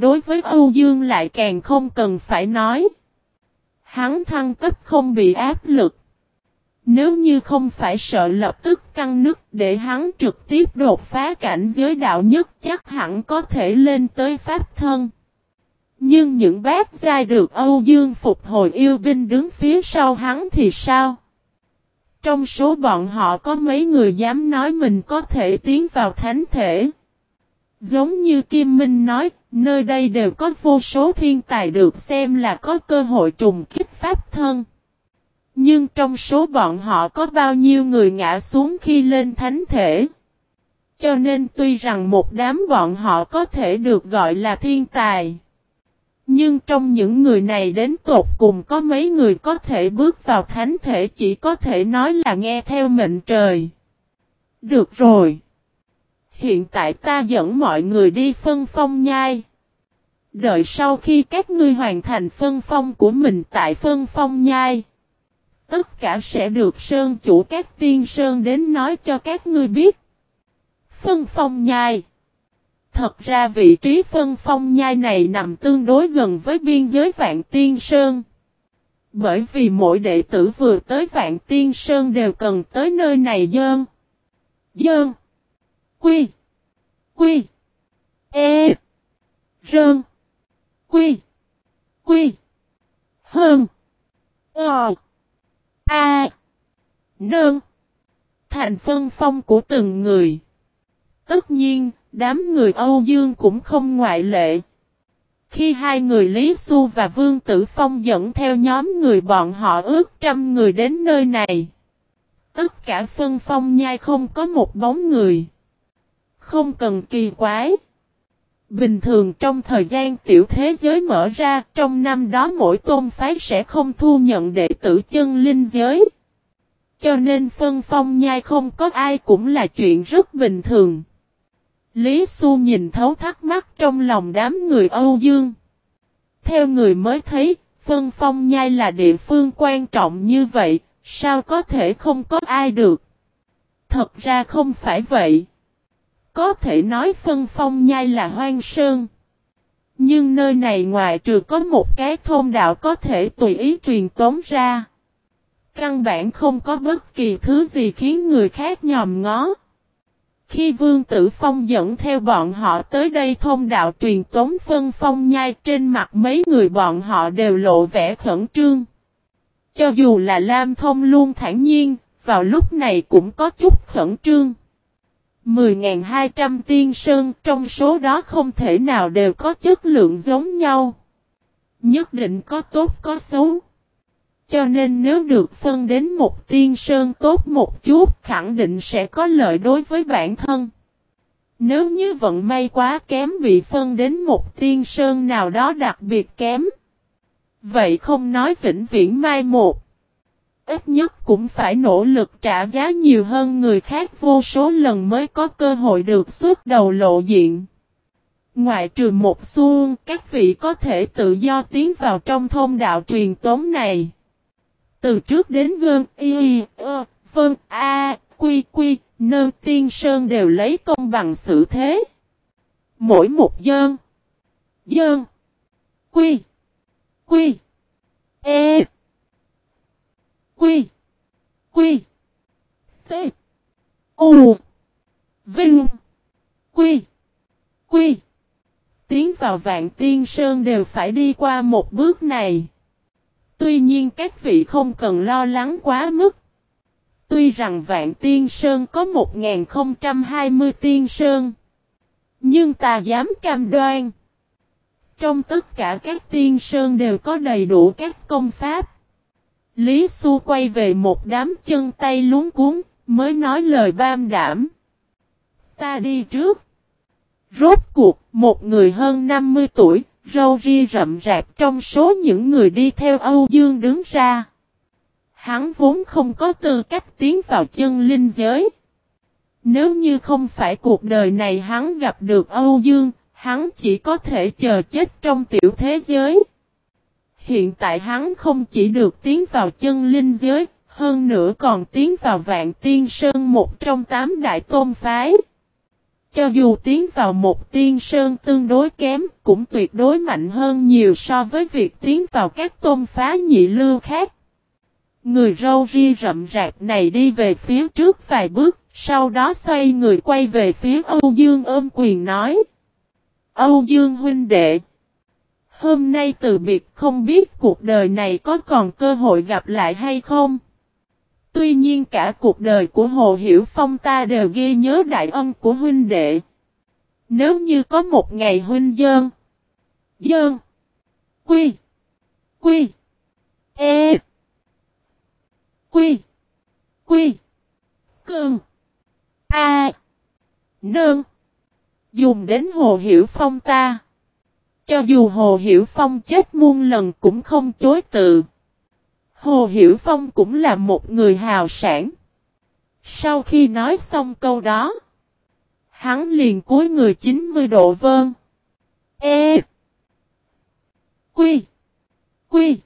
Đối với Âu Dương lại càng không cần phải nói. Hắn thăng cấp không bị áp lực. Nếu như không phải sợ lập tức căng nứt để hắn trực tiếp đột phá cảnh giới đạo nhất chắc hẳn có thể lên tới pháp thân. Nhưng những bác giai được Âu Dương phục hồi yêu binh đứng phía sau hắn thì sao? Trong số bọn họ có mấy người dám nói mình có thể tiến vào thánh thể. Giống như Kim Minh nói, nơi đây đều có vô số thiên tài được xem là có cơ hội trùng kích pháp thân. Nhưng trong số bọn họ có bao nhiêu người ngã xuống khi lên thánh thể. Cho nên tuy rằng một đám bọn họ có thể được gọi là thiên tài. Nhưng trong những người này đến tột cùng có mấy người có thể bước vào thánh thể chỉ có thể nói là nghe theo mệnh trời. Được rồi. Hiện tại ta dẫn mọi người đi phân phong nhai. Đợi sau khi các ngươi hoàn thành phân phong của mình tại phân phong nhai. Tất cả sẽ được sơn chủ các tiên sơn đến nói cho các ngươi biết. Phân phong nhai. Thật ra vị trí phân phong nhai này nằm tương đối gần với biên giới Vạn Tiên Sơn. Bởi vì mỗi đệ tử vừa tới Vạn Tiên Sơn đều cần tới nơi này dơn. Dơn. Quy. Quy. E. Rơn. Quy. Quy. Hơn. Ờ. A. Nơn. Thành phân phong của từng người. Tất nhiên, đám người Âu Dương cũng không ngoại lệ. Khi hai người Lý Xu và Vương Tử Phong dẫn theo nhóm người bọn họ ước trăm người đến nơi này. Tất cả phân phong nhai không có một bóng người. Không cần kỳ quái. Bình thường trong thời gian tiểu thế giới mở ra, trong năm đó mỗi tôn phái sẽ không thu nhận đệ tử chân linh giới. Cho nên phân phong nhai không có ai cũng là chuyện rất bình thường. Lý Xu nhìn thấu thắc mắc trong lòng đám người Âu Dương. Theo người mới thấy, phân phong nhai là địa phương quan trọng như vậy, sao có thể không có ai được? Thật ra không phải vậy. Có thể nói phân phong nhai là hoang sơn. Nhưng nơi này ngoài trừ có một cái thôn đạo có thể tùy ý truyền tống ra. Căn bản không có bất kỳ thứ gì khiến người khác nhòm ngó. Khi Vương Tử Phong dẫn theo bọn họ tới đây thông đạo truyền tống phân phong nhai trên mặt mấy người bọn họ đều lộ vẻ khẩn trương. Cho dù là Lam Thông luôn thản nhiên, vào lúc này cũng có chút khẩn trương. 10.200 tiên sơn trong số đó không thể nào đều có chất lượng giống nhau. Nhất định có tốt có xấu. Cho nên nếu được phân đến một tiên sơn tốt một chút khẳng định sẽ có lợi đối với bản thân. Nếu như vận may quá kém bị phân đến một tiên sơn nào đó đặc biệt kém. Vậy không nói vĩnh viễn mai một. Ít nhất cũng phải nỗ lực trả giá nhiều hơn người khác vô số lần mới có cơ hội được xuất đầu lộ diện. Ngoại trừ một xuông, các vị có thể tự do tiến vào trong thôn đạo truyền tống này. Từ trước đến gơn y, ơ, vân, a, quy, quy, nơ tiên sơn đều lấy công bằng xử thế. Mỗi một dơn, dơn, quy, quy, e, quy, quy, t, u, vinh, quy, quy. Tiến vào vạn tiên sơn đều phải đi qua một bước này. Tuy nhiên các vị không cần lo lắng quá mức. Tuy rằng Vạn Tiên Sơn có 1020 Tiên Sơn. Nhưng ta dám cam đoan. Trong tất cả các Tiên Sơn đều có đầy đủ các công pháp. Lý Xu quay về một đám chân tay luống cuốn, mới nói lời bam đảm. Ta đi trước. Rốt cuộc, một người hơn 50 tuổi, râu ria rậm rạp trong số những người đi theo Âu Dương đứng ra. Hắn vốn không có tư cách tiến vào chân linh giới. Nếu như không phải cuộc đời này hắn gặp được Âu Dương, hắn chỉ có thể chờ chết trong tiểu thế giới. Hiện tại hắn không chỉ được tiến vào chân linh giới, hơn nữa còn tiến vào vạn tiên sơn một trong tám đại tôn phái. Cho dù tiến vào một tiên sơn tương đối kém, cũng tuyệt đối mạnh hơn nhiều so với việc tiến vào các tôn phá nhị lưu khác. Người râu ri rậm rạp này đi về phía trước vài bước, sau đó xoay người quay về phía Âu Dương ôm quyền nói. Âu Dương huynh đệ. Hôm nay từ biệt không biết cuộc đời này có còn cơ hội gặp lại hay không? Tuy nhiên cả cuộc đời của Hồ Hiểu Phong ta đều ghi nhớ đại ân của huynh đệ. Nếu như có một ngày huynh dơn. Dơn. Quy. Quy. E. Quy. Quy. cường A. Nương. Dùng đến Hồ Hiểu Phong ta. Cho dù Hồ Hiểu Phong chết muôn lần cũng không chối từ. Hồ Hiểu Phong cũng là một người hào sản. Sau khi nói xong câu đó, hắn liền cúi người 90 độ vơn. E. Quy. Quy.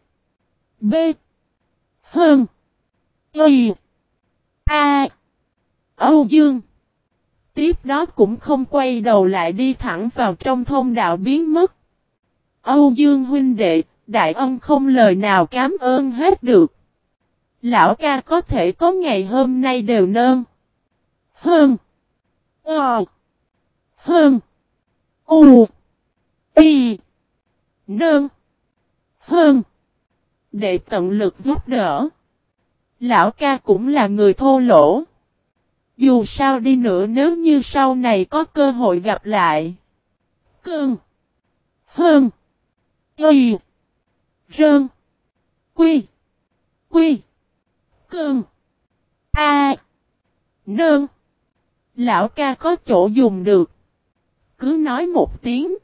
B. Hơn. Y. A. Âu Dương. Tiếp đó cũng không quay đầu lại đi thẳng vào trong thông đạo biến mất. Âu Dương huynh đệ, đại ân không lời nào cảm ơn hết được. Lão ca có thể có ngày hôm nay đều nơn. Hơn. Ờ. Hơn. U. Y. Nơn. Hơn. Để tận lực giúp đỡ. Lão ca cũng là người thô lỗ. Dù sao đi nữa nếu như sau này có cơ hội gặp lại. Cơn. Hơn. Y. Rơn. Quy. Quy. Cơn. A. Nơn. Lão ca có chỗ dùng được. Cứ nói một tiếng.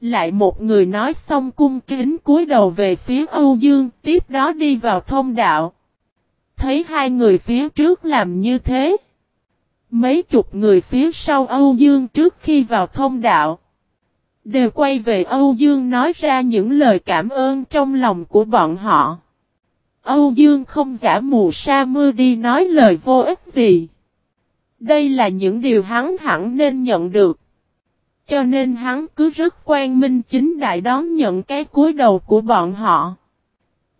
Lại một người nói xong cung kính cúi đầu về phía Âu Dương, tiếp đó đi vào thông đạo. Thấy hai người phía trước làm như thế. Mấy chục người phía sau Âu Dương trước khi vào thông đạo. Đều quay về Âu Dương nói ra những lời cảm ơn trong lòng của bọn họ. Âu Dương không giả mù sa mưa đi nói lời vô ích gì. Đây là những điều hắn hẳn nên nhận được. Cho nên hắn cứ rất quan minh chính đại đón nhận cái cúi đầu của bọn họ.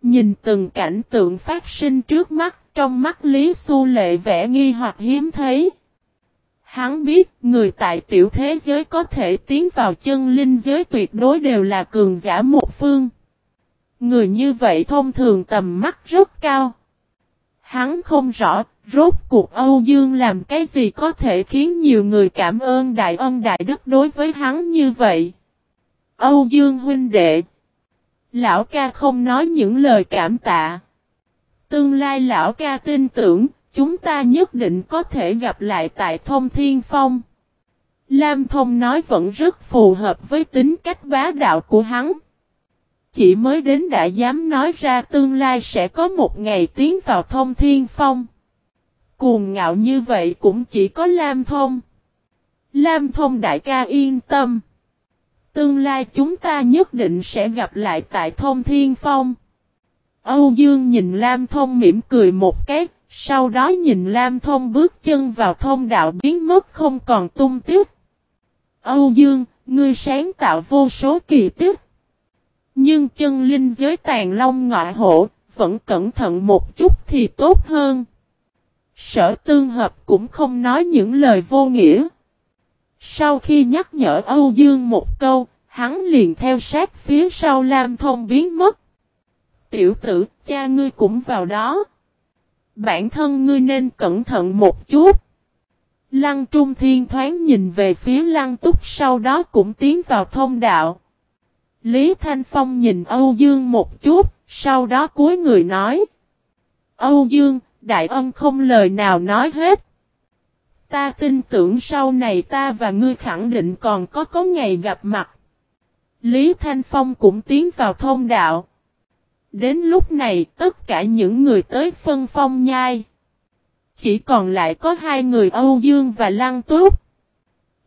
Nhìn từng cảnh tượng phát sinh trước mắt, trong mắt Lý Xu Lệ vẻ nghi hoặc hiếm thấy. Hắn biết người tại tiểu thế giới có thể tiến vào chân linh giới tuyệt đối đều là cường giả một phương. Người như vậy thông thường tầm mắt rất cao. Hắn không rõ, rốt cuộc Âu Dương làm cái gì có thể khiến nhiều người cảm ơn đại ân đại đức đối với hắn như vậy. Âu Dương huynh đệ. Lão ca không nói những lời cảm tạ. Tương lai lão ca tin tưởng, chúng ta nhất định có thể gặp lại tại Thông Thiên Phong. Lam Thông nói vẫn rất phù hợp với tính cách bá đạo của hắn. Chỉ mới đến đã dám nói ra tương lai sẽ có một ngày tiến vào Thông Thiên Phong. Cuồng ngạo như vậy cũng chỉ có Lam Thông. Lam Thông đại ca yên tâm. Tương lai chúng ta nhất định sẽ gặp lại tại Thông Thiên Phong. Âu Dương nhìn Lam Thông mỉm cười một cái, sau đó nhìn Lam Thông bước chân vào thông đạo biến mất không còn tung tiếp. Âu Dương, ngươi sáng tạo vô số kỳ tích. Nhưng chân linh giới tàn long ngọa hổ, vẫn cẩn thận một chút thì tốt hơn. Sở tương hợp cũng không nói những lời vô nghĩa. Sau khi nhắc nhở Âu Dương một câu, hắn liền theo sát phía sau Lam Thông biến mất. Tiểu tử, cha ngươi cũng vào đó. Bản thân ngươi nên cẩn thận một chút. Lăng Trung Thiên thoáng nhìn về phía Lăng Túc sau đó cũng tiến vào thông đạo. Lý Thanh Phong nhìn Âu Dương một chút, sau đó cuối người nói. Âu Dương, đại ân không lời nào nói hết. Ta tin tưởng sau này ta và ngươi khẳng định còn có có ngày gặp mặt. Lý Thanh Phong cũng tiến vào thông đạo. Đến lúc này, tất cả những người tới phân phong nhai. Chỉ còn lại có hai người Âu Dương và Lăng Túc.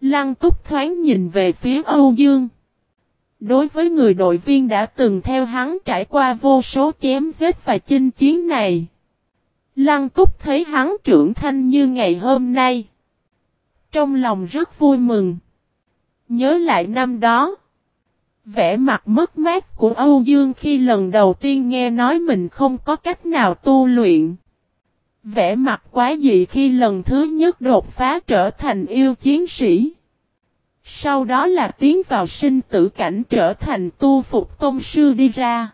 Lăng Túc thoáng nhìn về phía Âu Dương. Đối với người đội viên đã từng theo hắn trải qua vô số chém giết và chinh chiến này. Lăng Túc thấy hắn trưởng thanh như ngày hôm nay. Trong lòng rất vui mừng. Nhớ lại năm đó. Vẻ mặt mất mát của Âu Dương khi lần đầu tiên nghe nói mình không có cách nào tu luyện. Vẻ mặt quá dị khi lần thứ nhất đột phá trở thành yêu chiến sĩ. Sau đó là tiến vào sinh tử cảnh trở thành tu phục tôn sư đi ra.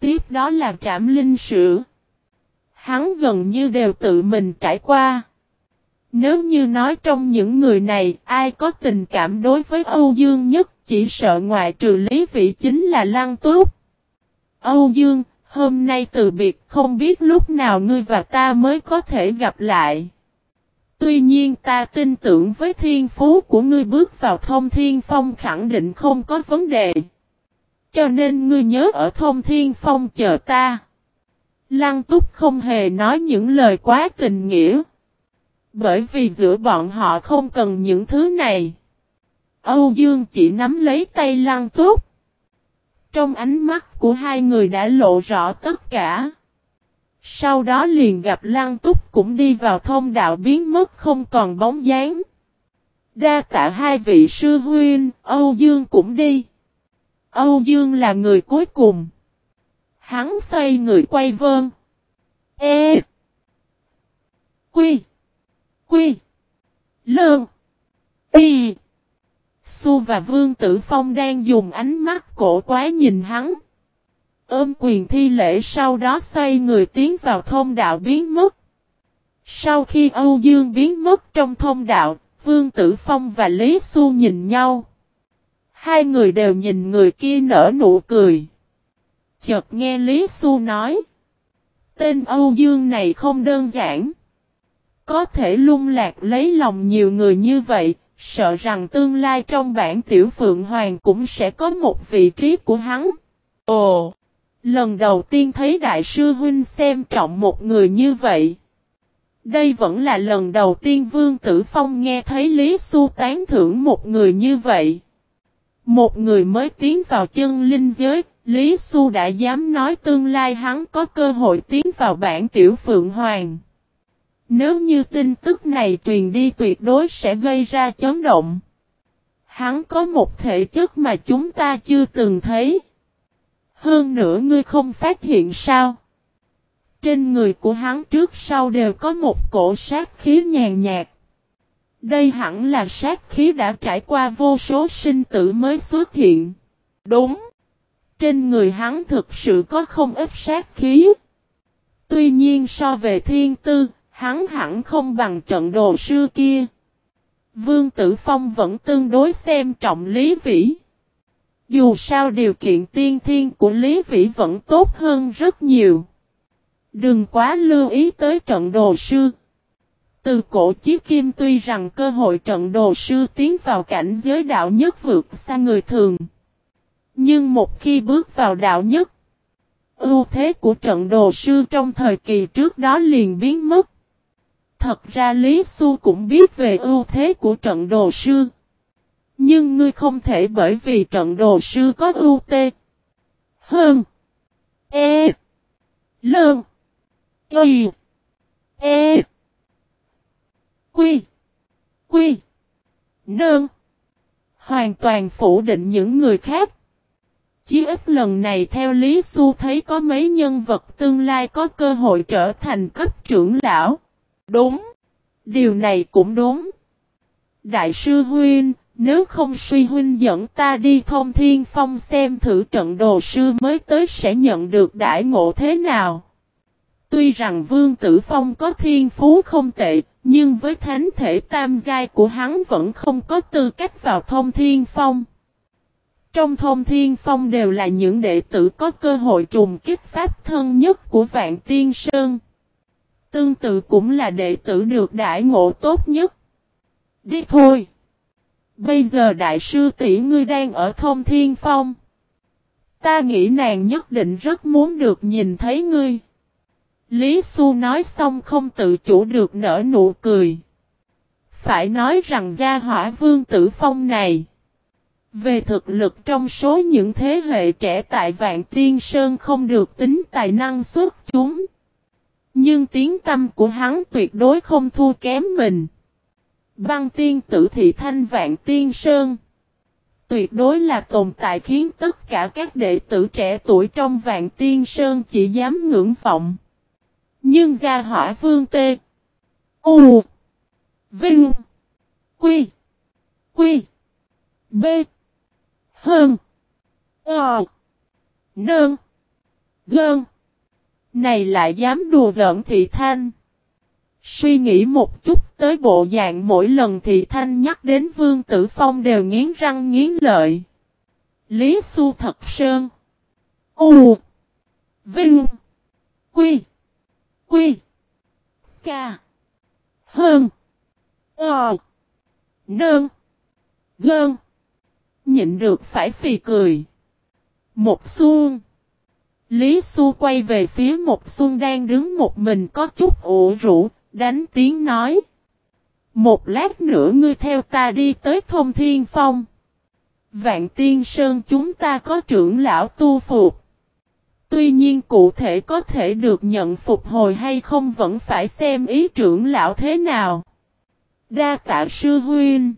Tiếp đó là trảm linh sử. Hắn gần như đều tự mình trải qua. Nếu như nói trong những người này, ai có tình cảm đối với Âu Dương nhất chỉ sợ ngoại trừ lý vị chính là Lăng Túc. Âu Dương, hôm nay từ biệt không biết lúc nào ngươi và ta mới có thể gặp lại. Tuy nhiên ta tin tưởng với thiên phú của ngươi bước vào thông thiên phong khẳng định không có vấn đề. Cho nên ngươi nhớ ở thông thiên phong chờ ta. Lăng túc không hề nói những lời quá tình nghĩa. Bởi vì giữa bọn họ không cần những thứ này. Âu Dương chỉ nắm lấy tay lăng túc. Trong ánh mắt của hai người đã lộ rõ tất cả. Sau đó liền gặp Lăng Túc cũng đi vào thông đạo biến mất không còn bóng dáng. Đa tạ hai vị sư huynh, Âu Dương cũng đi. Âu Dương là người cuối cùng. Hắn xoay người quay vơn. E. Quy. Quy. Lương. Y. Su và Vương Tử Phong đang dùng ánh mắt cổ quái nhìn hắn. Ôm quyền thi lễ sau đó xoay người tiến vào thông đạo biến mất. Sau khi Âu Dương biến mất trong thông đạo, Vương Tử Phong và Lý Xu nhìn nhau. Hai người đều nhìn người kia nở nụ cười. Chợt nghe Lý Xu nói. Tên Âu Dương này không đơn giản. Có thể lung lạc lấy lòng nhiều người như vậy, sợ rằng tương lai trong bản tiểu phượng hoàng cũng sẽ có một vị trí của hắn. Ồ! Lần đầu tiên thấy đại sư huynh xem trọng một người như vậy. Đây vẫn là lần đầu tiên Vương Tử Phong nghe thấy Lý Xu tán thưởng một người như vậy. Một người mới tiến vào chân linh giới, Lý Xu đã dám nói tương lai hắn có cơ hội tiến vào bản tiểu Phượng Hoàng. Nếu như tin tức này truyền đi tuyệt đối sẽ gây ra chấn động. Hắn có một thể chất mà chúng ta chưa từng thấy. Hơn nữa ngươi không phát hiện sao? Trên người của hắn trước sau đều có một cổ sát khí nhàn nhạt. Đây hẳn là sát khí đã trải qua vô số sinh tử mới xuất hiện. Đúng. Trên người hắn thực sự có không ít sát khí. Tuy nhiên so về thiên tư, hắn hẳn không bằng trận đồ sư kia. Vương Tử Phong vẫn tương đối xem trọng Lý Vĩ. Dù sao điều kiện tiên thiên của Lý Vĩ vẫn tốt hơn rất nhiều. Đừng quá lưu ý tới trận đồ sư. Từ cổ chí kim tuy rằng cơ hội trận đồ sư tiến vào cảnh giới đạo nhất vượt xa người thường. Nhưng một khi bước vào đạo nhất, ưu thế của trận đồ sư trong thời kỳ trước đó liền biến mất. Thật ra Lý Xu cũng biết về ưu thế của trận đồ sư. Nhưng ngươi không thể bởi vì trận đồ sư có ưu tê. Hơn. E. Lơn. Y. E. Quy. Quy. Nơn. Hoàn toàn phủ định những người khác. Chí ít lần này theo Lý Xu thấy có mấy nhân vật tương lai có cơ hội trở thành cấp trưởng lão. Đúng. Điều này cũng đúng. Đại sư Huynh, nếu không suy huynh dẫn ta đi thông thiên phong xem thử trận đồ sư mới tới sẽ nhận được đại ngộ thế nào. Tuy rằng Vương Tử Phong có thiên phú không tệ, nhưng với thánh thể tam giai của hắn vẫn không có tư cách vào thông thiên phong. Trong thông thiên phong đều là những đệ tử có cơ hội trùng kích pháp thân nhất của Vạn Tiên Sơn. Tương tự cũng là đệ tử được đại ngộ tốt nhất. Đi thôi! Bây giờ đại sư tỷ ngươi đang ở thông thiên phong. Ta nghĩ nàng nhất định rất muốn được nhìn thấy ngươi. Lý Xu nói xong không tự chủ được nở nụ cười. Phải nói rằng gia hỏa vương tử phong này. Về thực lực trong số những thế hệ trẻ tại Vạn Tiên Sơn không được tính tài năng xuất chúng. Nhưng tiếng tâm của hắn tuyệt đối không thua kém mình. Băng tiên tử thị thanh vạn tiên sơn. Tuyệt đối là tồn tại khiến tất cả các đệ tử trẻ tuổi trong vạn tiên sơn chỉ dám ngưỡng vọng. Nhưng gia hỏa vương tê. U. Vinh. Quy. Quy. B. Hơn. Ờ. Nơn. Gơn. Này lại dám đùa giỡn thị thanh. Suy nghĩ một chút tới bộ dạng mỗi lần thị thanh nhắc đến Vương Tử Phong đều nghiến răng nghiến lợi. Lý Xu thật sơn. U. Vinh. Quy. Quy. Ca. Hơn. Ờ. Nơn. Gơn. Nhịn được phải phì cười. Một xuông. Lý Xu quay về phía Mộc xuân đang đứng một mình có chút ủ rũ, đánh tiếng nói. Một lát nữa ngươi theo ta đi tới thông thiên phong. Vạn tiên sơn chúng ta có trưởng lão tu phục. Tuy nhiên cụ thể có thể được nhận phục hồi hay không vẫn phải xem ý trưởng lão thế nào. Đa tạ sư huynh.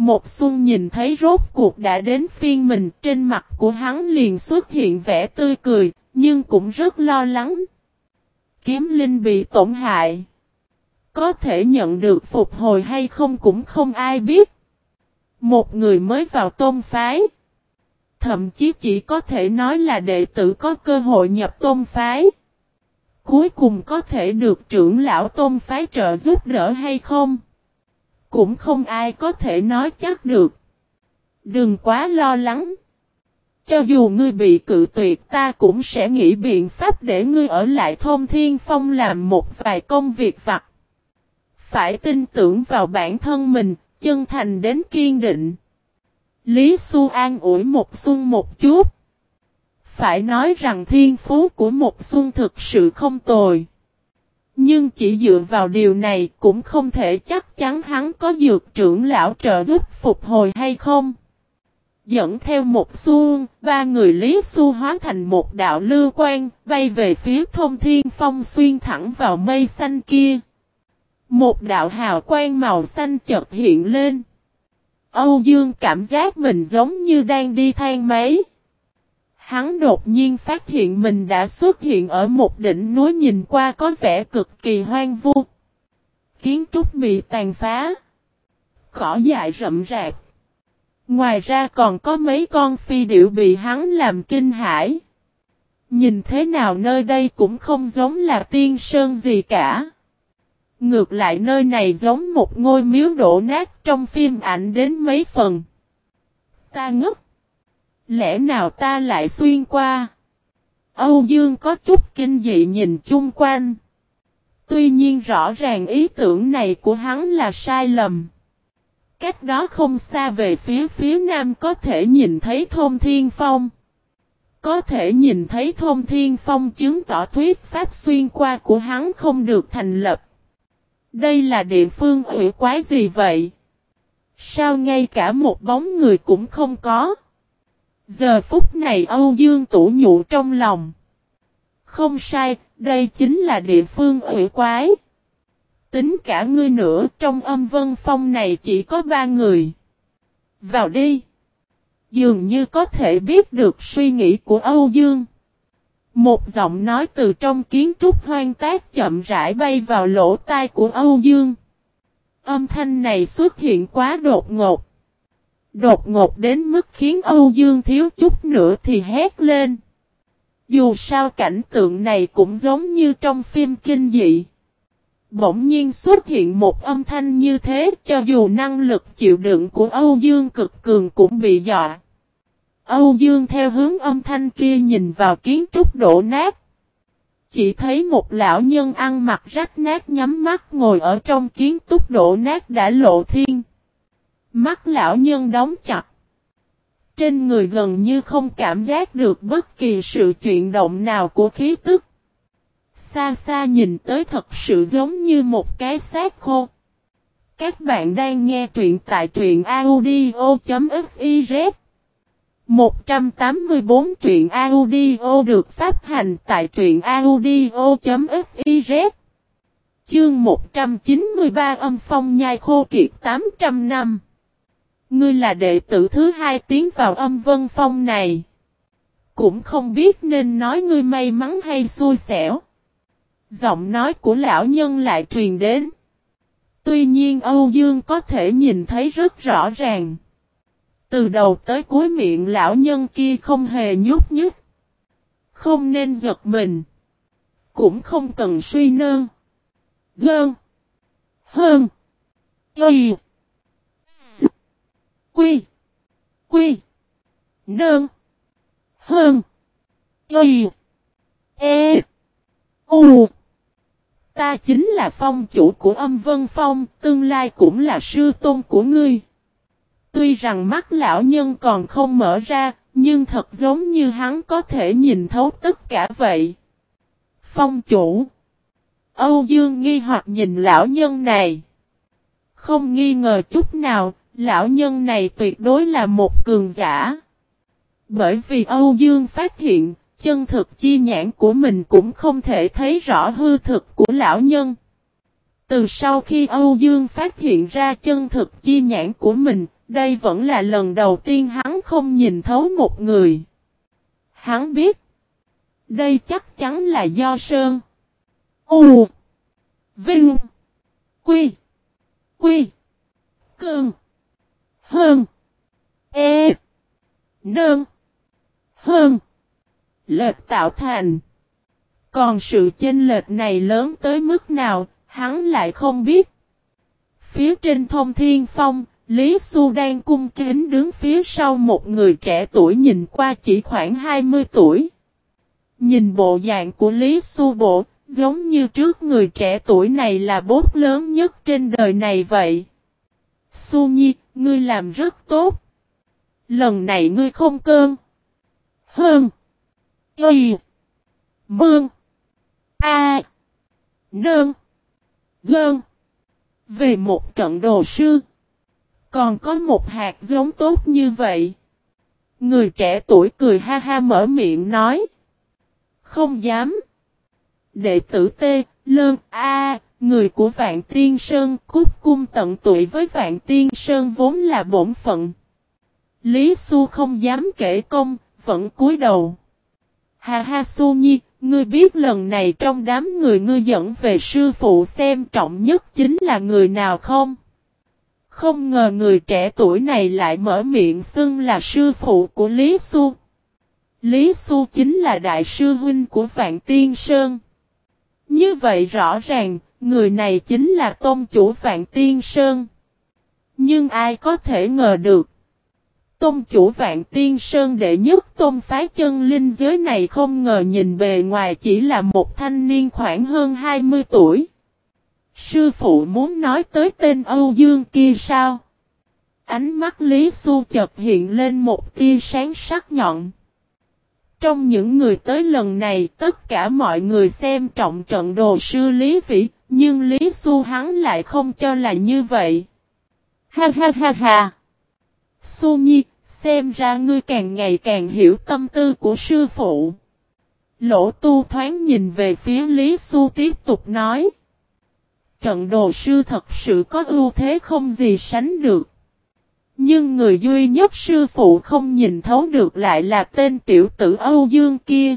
Một xuân nhìn thấy rốt cuộc đã đến phiên mình trên mặt của hắn liền xuất hiện vẻ tươi cười, nhưng cũng rất lo lắng. Kiếm linh bị tổn hại. Có thể nhận được phục hồi hay không cũng không ai biết. Một người mới vào tôn phái. Thậm chí chỉ có thể nói là đệ tử có cơ hội nhập tôn phái. Cuối cùng có thể được trưởng lão tôn phái trợ giúp đỡ hay không? Cũng không ai có thể nói chắc được. Đừng quá lo lắng. Cho dù ngươi bị cự tuyệt ta cũng sẽ nghĩ biện pháp để ngươi ở lại thôn thiên phong làm một vài công việc vặt. Phải tin tưởng vào bản thân mình, chân thành đến kiên định. Lý Xu an ủi một xuân một chút. Phải nói rằng thiên phú của một xuân thực sự không tồi. Nhưng chỉ dựa vào điều này cũng không thể chắc chắn hắn có dược trưởng lão trợ giúp phục hồi hay không. Dẫn theo một xuông, ba người Lý Xu hóa thành một đạo lưu quan, bay về phía thông thiên phong xuyên thẳng vào mây xanh kia. Một đạo hào quang màu xanh chợt hiện lên. Âu Dương cảm giác mình giống như đang đi thang máy. Hắn đột nhiên phát hiện mình đã xuất hiện ở một đỉnh núi nhìn qua có vẻ cực kỳ hoang vu. Kiến trúc bị tàn phá. Cỏ dại rậm rạp. Ngoài ra còn có mấy con phi điệu bị hắn làm kinh hãi. Nhìn thế nào nơi đây cũng không giống là tiên sơn gì cả. Ngược lại nơi này giống một ngôi miếu đổ nát trong phim ảnh đến mấy phần. Ta ngất. Lẽ nào ta lại xuyên qua? Âu Dương có chút kinh dị nhìn chung quanh. Tuy nhiên rõ ràng ý tưởng này của hắn là sai lầm. Cách đó không xa về phía phía nam có thể nhìn thấy thôn thiên phong. Có thể nhìn thấy thôn thiên phong chứng tỏ thuyết pháp xuyên qua của hắn không được thành lập. Đây là địa phương hủy quái gì vậy? Sao ngay cả một bóng người cũng không có? Giờ phút này Âu Dương tủ nhụ trong lòng. Không sai, đây chính là địa phương ủy quái. Tính cả ngươi nữa, trong âm vân phong này chỉ có ba người. Vào đi. Dường như có thể biết được suy nghĩ của Âu Dương. Một giọng nói từ trong kiến trúc hoang tác chậm rãi bay vào lỗ tai của Âu Dương. Âm thanh này xuất hiện quá đột ngột. Đột ngột đến mức khiến Âu Dương thiếu chút nữa thì hét lên. Dù sao cảnh tượng này cũng giống như trong phim kinh dị. Bỗng nhiên xuất hiện một âm thanh như thế, cho dù năng lực chịu đựng của Âu Dương cực cường cũng bị dọa. Âu Dương theo hướng âm thanh kia nhìn vào kiến trúc đổ nát. Chỉ thấy một lão nhân ăn mặc rách nát nhắm mắt ngồi ở trong kiến trúc đổ nát đã lộ thiên. Mắt lão nhân đóng chặt. Trên người gần như không cảm giác được bất kỳ sự chuyển động nào của khí tức. Xa xa nhìn tới thật sự giống như một cái xác khô. Các bạn đang nghe truyện tại truyện audio.fiz 184 truyện audio được phát hành tại truyện audio.fiz Chương 193 âm phong nhai khô kiệt 800 năm. Ngươi là đệ tử thứ hai tiến vào âm vân phong này. Cũng không biết nên nói ngươi may mắn hay xui xẻo. Giọng nói của lão nhân lại truyền đến. Tuy nhiên Âu Dương có thể nhìn thấy rất rõ ràng. Từ đầu tới cuối miệng lão nhân kia không hề nhúc nhích. Không nên giật mình. Cũng không cần suy nơn. Gơn. Hơn. Y. Quy. Quy. Nơn. Hơn. Y. E. U. Ta chính là phong chủ của âm vân phong, tương lai cũng là sư tôn của ngươi. Tuy rằng mắt lão nhân còn không mở ra, nhưng thật giống như hắn có thể nhìn thấu tất cả vậy. Phong chủ. Âu Dương nghi hoặc nhìn lão nhân này. Không nghi ngờ chút nào, lão nhân này tuyệt đối là một cường giả. Bởi vì Âu Dương phát hiện, chân thực chi nhãn của mình cũng không thể thấy rõ hư thực của lão nhân. Từ sau khi Âu Dương phát hiện ra chân thực chi nhãn của mình, đây vẫn là lần đầu tiên hắn không nhìn thấu một người. Hắn biết, đây chắc chắn là do Sơn, U, Vinh, Quy, Quy, cường. Hơn, E, Nơn, Hơn lệch tạo thành. Còn sự chênh lệch này lớn tới mức nào, hắn lại không biết. Phía trên thông thiên phong, Lý Xu đang cung kính đứng phía sau một người trẻ tuổi nhìn qua chỉ khoảng 20 tuổi. Nhìn bộ dạng của Lý Xu Bộ, giống như trước người trẻ tuổi này là bốt lớn nhất trên đời này vậy. Su Nhi, ngươi làm rất tốt. Lần này ngươi không cơn. Hơn. Y. Mương. A. Nơn. Gơn. Về một trận đồ sư. Còn có một hạt giống tốt như vậy. Người trẻ tuổi cười ha ha mở miệng nói. Không dám. Đệ tử T, Lơn A, người của Vạn Tiên Sơn cút cung tận tuổi với Vạn Tiên Sơn vốn là bổn phận. Lý Xu không dám kể công, vẫn cúi đầu. Ha ha Su Nhi, ngươi biết lần này trong đám người ngươi dẫn về sư phụ xem trọng nhất chính là người nào không? Không ngờ người trẻ tuổi này lại mở miệng xưng là sư phụ của Lý Xu. Lý Xu chính là đại sư huynh của Vạn Tiên Sơn. Như vậy rõ ràng, người này chính là tôn chủ Vạn Tiên Sơn. Nhưng ai có thể ngờ được, Tôn chủ vạn tiên sơn đệ nhất tôn phái chân linh giới này không ngờ nhìn bề ngoài chỉ là một thanh niên khoảng hơn 20 tuổi. Sư phụ muốn nói tới tên Âu Dương kia sao? Ánh mắt Lý Xu chợt hiện lên một tia sáng sắc nhọn. Trong những người tới lần này tất cả mọi người xem trọng trận đồ sư Lý Vĩ, nhưng Lý Xu hắn lại không cho là như vậy. Ha ha ha ha! Su Nhi, xem ra ngươi càng ngày càng hiểu tâm tư của sư phụ. Lỗ tu thoáng nhìn về phía Lý Xu tiếp tục nói. Trận đồ sư thật sự có ưu thế không gì sánh được. Nhưng người duy nhất sư phụ không nhìn thấu được lại là tên tiểu tử Âu Dương kia.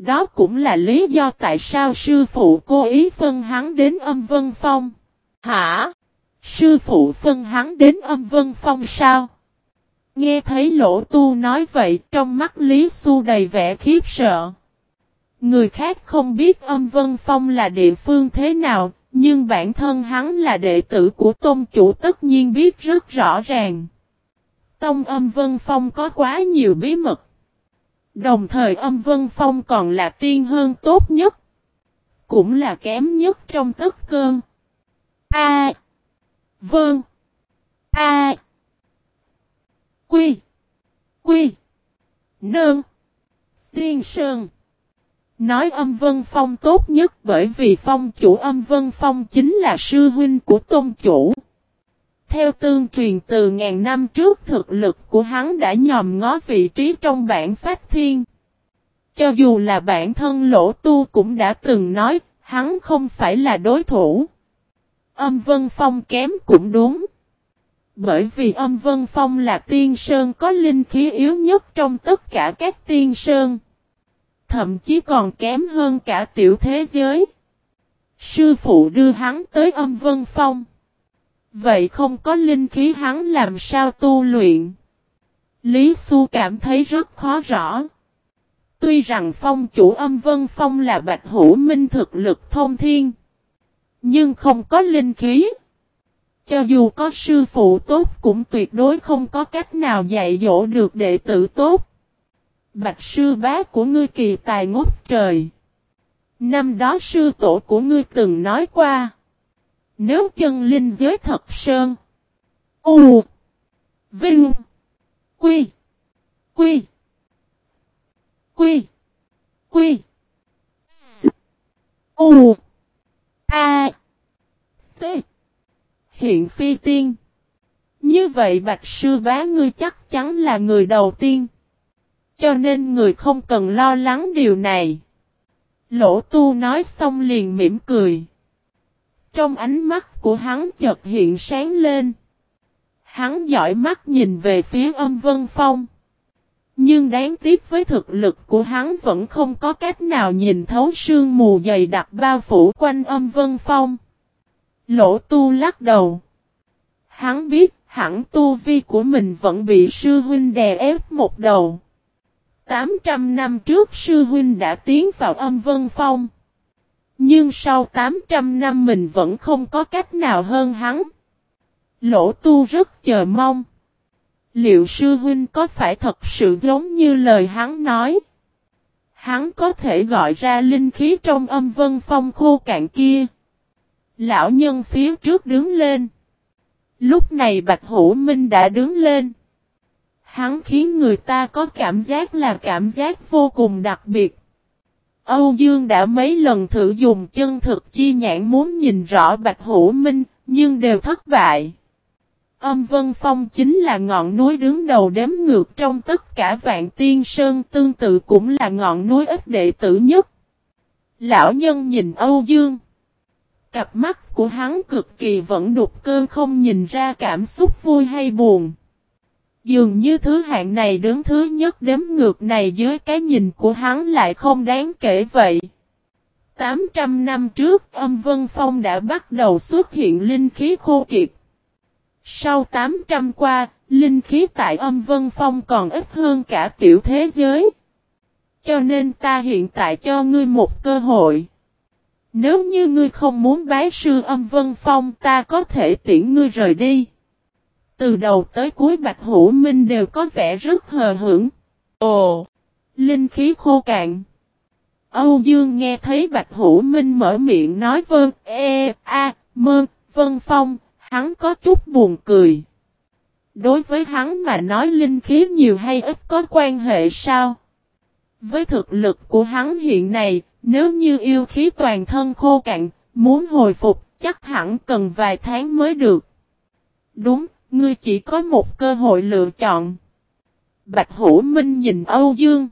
Đó cũng là lý do tại sao sư phụ cố ý phân hắn đến âm vân phong. Hả? Sư phụ phân hắn đến âm vân phong sao? Nghe thấy lỗ tu nói vậy trong mắt Lý Xu đầy vẻ khiếp sợ. Người khác không biết âm vân phong là địa phương thế nào, nhưng bản thân hắn là đệ tử của tôn chủ tất nhiên biết rất rõ ràng. Tông âm vân phong có quá nhiều bí mật. Đồng thời âm vân phong còn là tiên hơn tốt nhất. Cũng là kém nhất trong tất cơn. A. vâng. A. Quy. Quy. Nương. Tiên Sơn. Nói âm vân phong tốt nhất bởi vì phong chủ âm vân phong chính là sư huynh của tôn chủ. Theo tương truyền từ ngàn năm trước thực lực của hắn đã nhòm ngó vị trí trong bản phát thiên. Cho dù là bản thân lỗ tu cũng đã từng nói, Hắn không phải là đối thủ. Âm Vân Phong kém cũng đúng. Bởi vì âm Vân Phong là tiên sơn có linh khí yếu nhất trong tất cả các tiên sơn. Thậm chí còn kém hơn cả tiểu thế giới. Sư phụ đưa hắn tới âm Vân Phong. Vậy không có linh khí hắn làm sao tu luyện? Lý Xu cảm thấy rất khó rõ. Tuy rằng phong chủ âm vân phong là bạch hữu minh thực lực thông thiên. Nhưng không có linh khí. Cho dù có sư phụ tốt cũng tuyệt đối không có cách nào dạy dỗ được đệ tử tốt. Bạch sư bá của ngươi kỳ tài ngút trời. Năm đó sư tổ của ngươi từng nói qua. Nếu chân linh giới thật sơn. U. Vinh. Quy. Quy. Quy. Quy. S. U. A. T. Hiện phi tiên. Như vậy bạch sư bá ngươi chắc chắn là người đầu tiên. Cho nên người không cần lo lắng điều này. Lỗ tu nói xong liền mỉm cười. Trong ánh mắt của hắn chợt hiện sáng lên. Hắn dõi mắt nhìn về phía âm vân phong. Nhưng đáng tiếc với thực lực của hắn vẫn không có cách nào nhìn thấu sương mù dày đặc bao phủ quanh âm vân phong. Lỗ tu lắc đầu. Hắn biết hẳn tu vi của mình vẫn bị sư huynh đè ép một đầu. 800 năm trước sư huynh đã tiến vào âm vân phong. Nhưng sau 800 năm mình vẫn không có cách nào hơn hắn. Lỗ tu rất chờ mong. Liệu sư huynh có phải thật sự giống như lời hắn nói? Hắn có thể gọi ra linh khí trong âm vân phong khô cạn kia. Lão nhân phía trước đứng lên. Lúc này Bạch Hữu Minh đã đứng lên. Hắn khiến người ta có cảm giác là cảm giác vô cùng đặc biệt. Âu Dương đã mấy lần thử dùng chân thực chi nhãn muốn nhìn rõ Bạch Hữu Minh, nhưng đều thất bại. Âm Vân Phong chính là ngọn núi đứng đầu đếm ngược trong tất cả vạn tiên sơn tương tự cũng là ngọn núi ít đệ tử nhất. Lão nhân nhìn Âu Dương. Cặp mắt của hắn cực kỳ vẫn đục cơ không nhìn ra cảm xúc vui hay buồn. Dường như thứ hạng này đứng thứ nhất đếm ngược này dưới cái nhìn của hắn lại không đáng kể vậy. 800 năm trước âm Vân Phong đã bắt đầu xuất hiện linh khí khô kiệt. Sau 800 qua, linh khí tại âm Vân Phong còn ít hơn cả tiểu thế giới. Cho nên ta hiện tại cho ngươi một cơ hội. Nếu như ngươi không muốn bái sư âm Vân Phong ta có thể tiễn ngươi rời đi. Từ đầu tới cuối Bạch Hữu Minh đều có vẻ rất hờ hững. Ồ! Linh khí khô cạn. Âu Dương nghe thấy Bạch Hữu Minh mở miệng nói vâng, e, a, mơ, vân phong, hắn có chút buồn cười. Đối với hắn mà nói linh khí nhiều hay ít có quan hệ sao? Với thực lực của hắn hiện nay, nếu như yêu khí toàn thân khô cạn, muốn hồi phục chắc hẳn cần vài tháng mới được. Đúng, Ngươi chỉ có một cơ hội lựa chọn. Bạch Hữu Minh nhìn Âu Dương.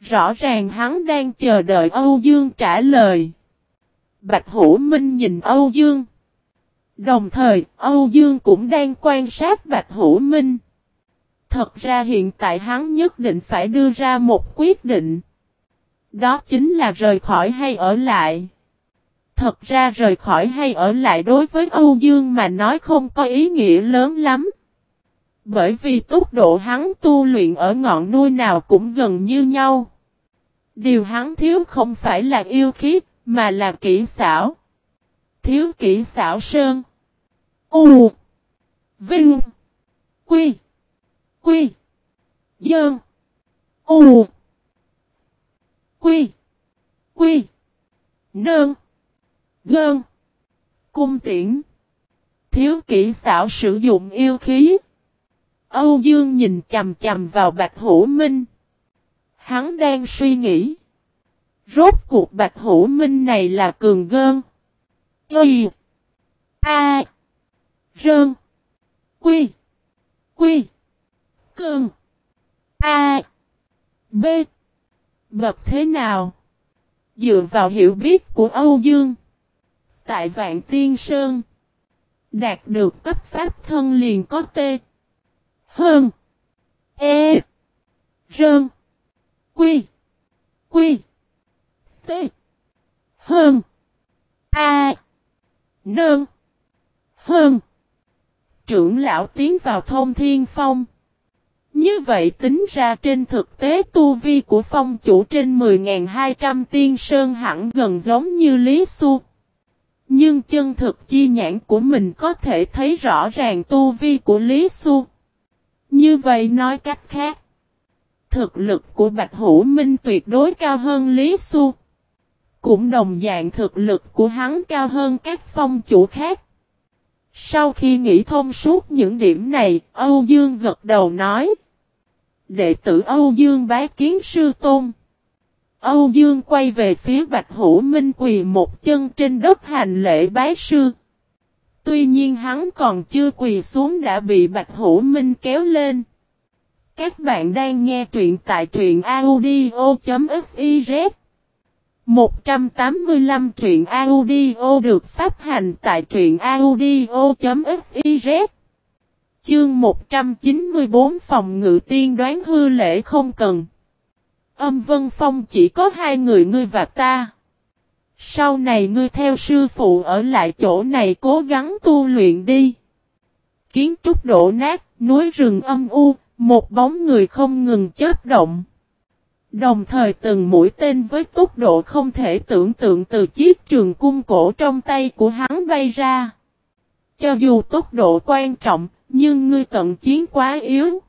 Rõ ràng hắn đang chờ đợi Âu Dương trả lời. Bạch Hữu Minh nhìn Âu Dương. Đồng thời, Âu Dương cũng đang quan sát Bạch Hữu Minh. Thật ra hiện tại hắn nhất định phải đưa ra một quyết định. Đó chính là rời khỏi hay ở lại. Thật ra rời khỏi hay ở lại đối với Âu Dương mà nói không có ý nghĩa lớn lắm. Bởi vì tốc độ hắn tu luyện ở ngọn núi nào cũng gần như nhau. Điều hắn thiếu không phải là yêu khí, mà là kỹ xảo. Thiếu kỹ xảo sơn. U. Vinh. Quy. Quy. Dơn. U. Quy. Quy. nương. Gơn. Cung tiễn. Thiếu kỹ xảo sử dụng yêu khí. Âu Dương nhìn chầm chầm vào Bạch Hữu Minh. Hắn đang suy nghĩ. Rốt cuộc Bạch Hữu Minh này là cường gơn. Y. A. Rơn. Quy. Quy. Cường. A. B. Bập thế nào? Dựa vào hiểu biết của Âu Dương. Tại Vạn Tiên Sơn. Đạt được cấp pháp thân liền có tê. Hơn. E. Rơn. Quy. Quy. T. Hơn. A. Nơn. Hơn. Trưởng lão tiến vào thông thiên phong. Như vậy tính ra trên thực tế tu vi của phong chủ trên 10.200 tiên sơn hẳn gần giống như Lý Xu. Nhưng chân thực chi nhãn của mình có thể thấy rõ ràng tu vi của Lý Xu. Như vậy nói cách khác. Thực lực của Bạch Hữu Minh tuyệt đối cao hơn Lý Xu. Cũng đồng dạng thực lực của hắn cao hơn các phong chủ khác. Sau khi nghĩ thông suốt những điểm này, Âu Dương gật đầu nói. Đệ tử Âu Dương bái kiến sư tôn. Âu Dương quay về phía Bạch Hữu Minh quỳ một chân trên đất hành lễ bái sư. Tuy nhiên hắn còn chưa quỳ xuống đã bị Bạch Hữu Minh kéo lên. Các bạn đang nghe truyện tại truyện audio.fiz 185 truyện audio được phát hành tại truyện audio.fiz Chương 194 phòng ngự tiên đoán hư lễ không cần. Âm Vân Phong chỉ có hai người ngươi và ta. Sau này ngươi theo sư phụ ở lại chỗ này cố gắng tu luyện đi. Kiến trúc đổ nát, núi rừng âm u, một bóng người không ngừng chết động. Đồng thời từng mũi tên với tốc độ không thể tưởng tượng từ chiếc trường cung cổ trong tay của hắn bay ra. Cho dù tốc độ quan trọng, nhưng ngươi cận chiến quá yếu.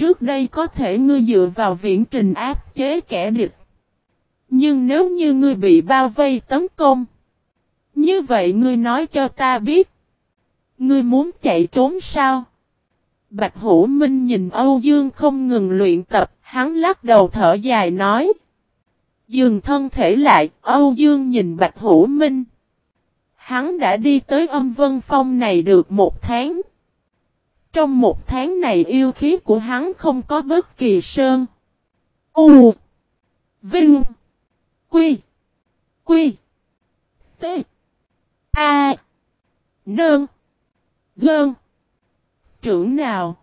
Trước đây có thể ngươi dựa vào viễn trình áp chế kẻ địch. Nhưng nếu như ngươi bị bao vây tấn công. Như vậy ngươi nói cho ta biết. Ngươi muốn chạy trốn sao? Bạch Hữu Minh nhìn Âu Dương không ngừng luyện tập, hắn lắc đầu thở dài nói. Dừng thân thể lại, Âu Dương nhìn Bạch Hữu Minh. Hắn đã đi tới âm vân phong này được một tháng. Trong một tháng này yêu khí của hắn không có bất kỳ sơn. U. Vinh. Quy. Quy. T. A. Nơn. Gơn. Trưởng nào.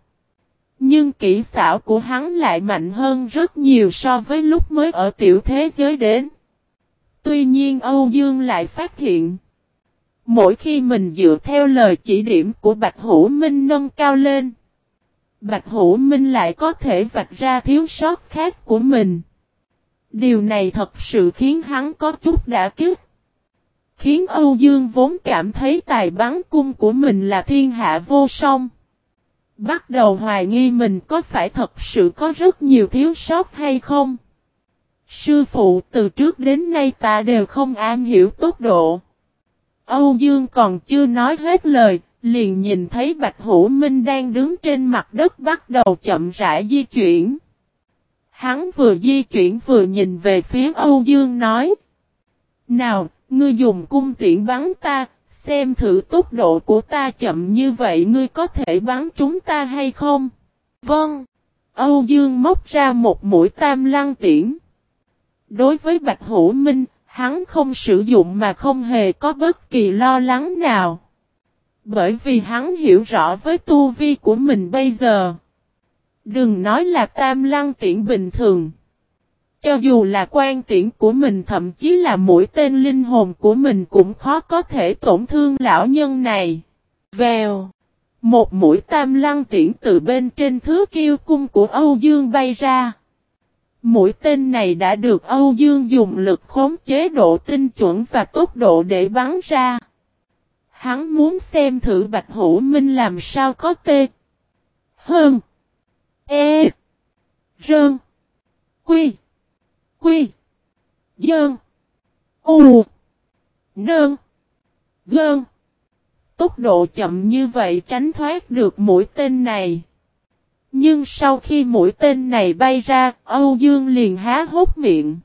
Nhưng kỹ xảo của hắn lại mạnh hơn rất nhiều so với lúc mới ở tiểu thế giới đến. Tuy nhiên Âu Dương lại phát hiện. Mỗi khi mình dựa theo lời chỉ điểm của Bạch Hữu Minh nâng cao lên. Bạch Hữu Minh lại có thể vạch ra thiếu sót khác của mình. Điều này thật sự khiến hắn có chút đã kích. Khiến Âu Dương vốn cảm thấy tài bắn cung của mình là thiên hạ vô song. Bắt đầu hoài nghi mình có phải thật sự có rất nhiều thiếu sót hay không. Sư phụ, từ trước đến nay ta đều không an hiểu tốc độ. Âu Dương còn chưa nói hết lời, liền nhìn thấy Bạch Hữu Minh đang đứng trên mặt đất bắt đầu chậm rãi di chuyển. Hắn vừa di chuyển vừa nhìn về phía Âu Dương nói. Nào, ngươi dùng cung tiễn bắn ta, xem thử tốc độ của ta chậm như vậy ngươi có thể bắn chúng ta hay không? Vâng. Âu Dương móc ra một mũi tam lăng tiễn. Đối với Bạch Hữu Minh, hắn không sử dụng mà không hề có bất kỳ lo lắng nào. Bởi vì hắn hiểu rõ với tu vi của mình bây giờ. Đừng nói là tam lăng tiễn bình thường. Cho dù là quan tiễn của mình, thậm chí là mũi tên linh hồn của mình cũng khó có thể tổn thương lão nhân này. Vèo. Một mũi tam lăng tiễn từ bên trên thứ kiêu cung của Âu Dương bay ra. Mũi tên này đã được Âu Dương dùng lực khống chế độ tinh chuẩn và tốc độ để bắn ra. Hắn muốn xem thử Bạch Hữu Minh làm sao có tê. Hơn. E. Rơn. Quy. Quy. Dơn. U. Nơn. Gơn. Tốc độ chậm như vậy tránh thoát được mũi tên này. Nhưng sau khi mũi tên này bay ra, Âu Dương liền há hốt miệng.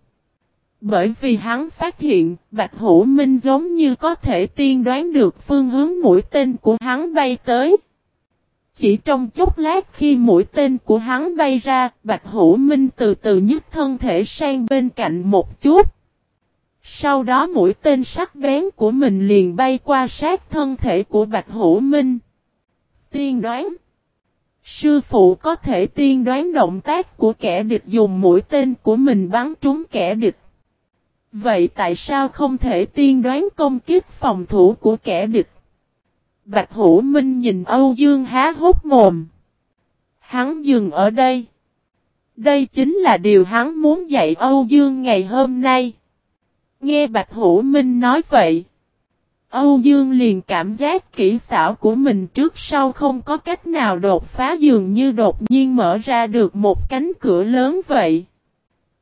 Bởi vì hắn phát hiện, Bạch Hữu Minh giống như có thể tiên đoán được phương hướng mũi tên của hắn bay tới. Chỉ trong chốc lát khi mũi tên của hắn bay ra, Bạch Hữu Minh từ từ nhấc thân thể sang bên cạnh một chút. Sau đó mũi tên sắc bén của mình liền bay qua sát thân thể của Bạch Hữu Minh. Tiên đoán Sư phụ có thể tiên đoán động tác của kẻ địch dùng mũi tên của mình bắn trúng kẻ địch. Vậy tại sao không thể tiên đoán công kích phòng thủ của kẻ địch? Bạch Hữu Minh nhìn Âu Dương há hốt mồm. Hắn dừng ở đây. Đây chính là điều hắn muốn dạy Âu Dương ngày hôm nay. Nghe Bạch Hữu Minh nói vậy. Âu Dương liền cảm giác kỹ xảo của mình trước sau không có cách nào đột phá dường như đột nhiên mở ra được một cánh cửa lớn vậy.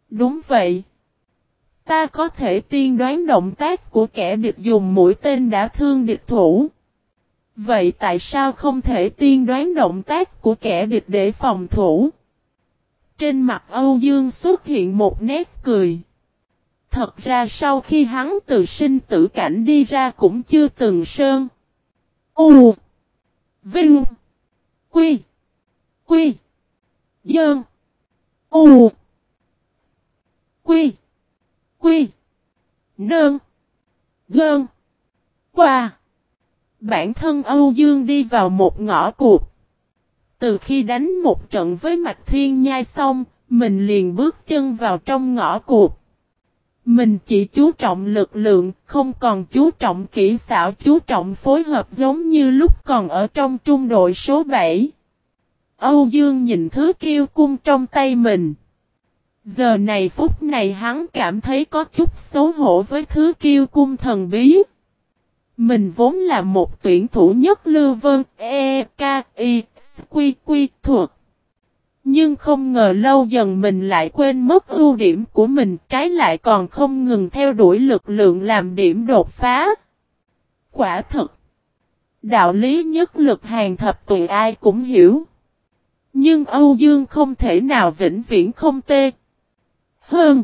Đúng vậy. Ta có thể tiên đoán động tác của kẻ địch dùng mũi tên đã thương địch thủ. Vậy tại sao không thể tiên đoán động tác của kẻ địch để phòng thủ? Trên mặt Âu Dương xuất hiện một nét cười. Thật ra sau khi hắn từ sinh tử cảnh đi ra cũng chưa từng sơn. U. Vinh. Quy. Quy. Dơn. U. Quy. Quy. Nơn. Gơn. Qua. Bản thân Âu Dương đi vào một ngõ cụt. Từ khi đánh một trận với Mạch Thiên Nhai xong, mình liền bước chân vào trong ngõ cụt. Mình chỉ chú trọng lực lượng, không còn chú trọng kỹ xảo chú trọng phối hợp giống như lúc còn ở trong trung đội số 7. Âu Dương nhìn thứ kiêu cung trong tay mình. Giờ này phút này hắn cảm thấy có chút xấu hổ với thứ kiêu cung thần bí. Mình vốn là một tuyển thủ nhất lưu vân, e k i q q thuộc. Nhưng không ngờ lâu dần mình lại quên mất ưu điểm của mình trái lại còn không ngừng theo đuổi lực lượng làm điểm đột phá. Quả thật. Đạo lý nhất lực hàng thập tùy ai cũng hiểu. Nhưng Âu Dương không thể nào vĩnh viễn không tê. Hơn.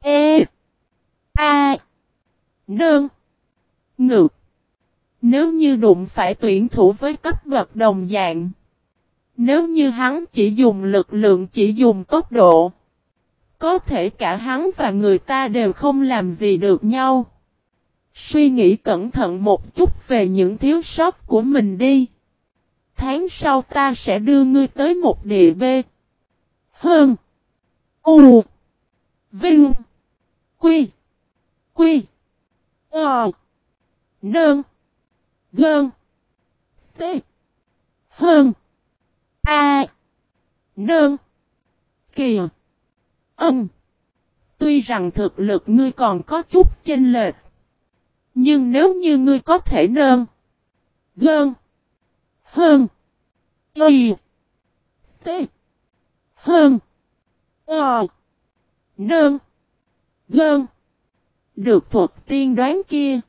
E. A. Nương. Ngược. Nếu như đụng phải tuyển thủ với cấp bậc đồng dạng. Nếu như hắn chỉ dùng lực lượng, chỉ dùng tốc độ. Có thể cả hắn và người ta đều không làm gì được nhau. Suy nghĩ cẩn thận một chút về những thiếu sót của mình đi. Tháng sau ta sẽ đưa ngươi tới một địa B. Hơn. U. Vinh. Quy. Quy. Ờ. Nơn. Gơn. T. Hơn. A. Nương. Kìa. Ân. Tuy rằng thực lực ngươi còn có chút chênh lệch. Nhưng nếu như ngươi có thể nơn. Gơn. Hơn. Y. T. Hơn. Ờ. Nơn. Gơn. Được thuật tiên đoán kia.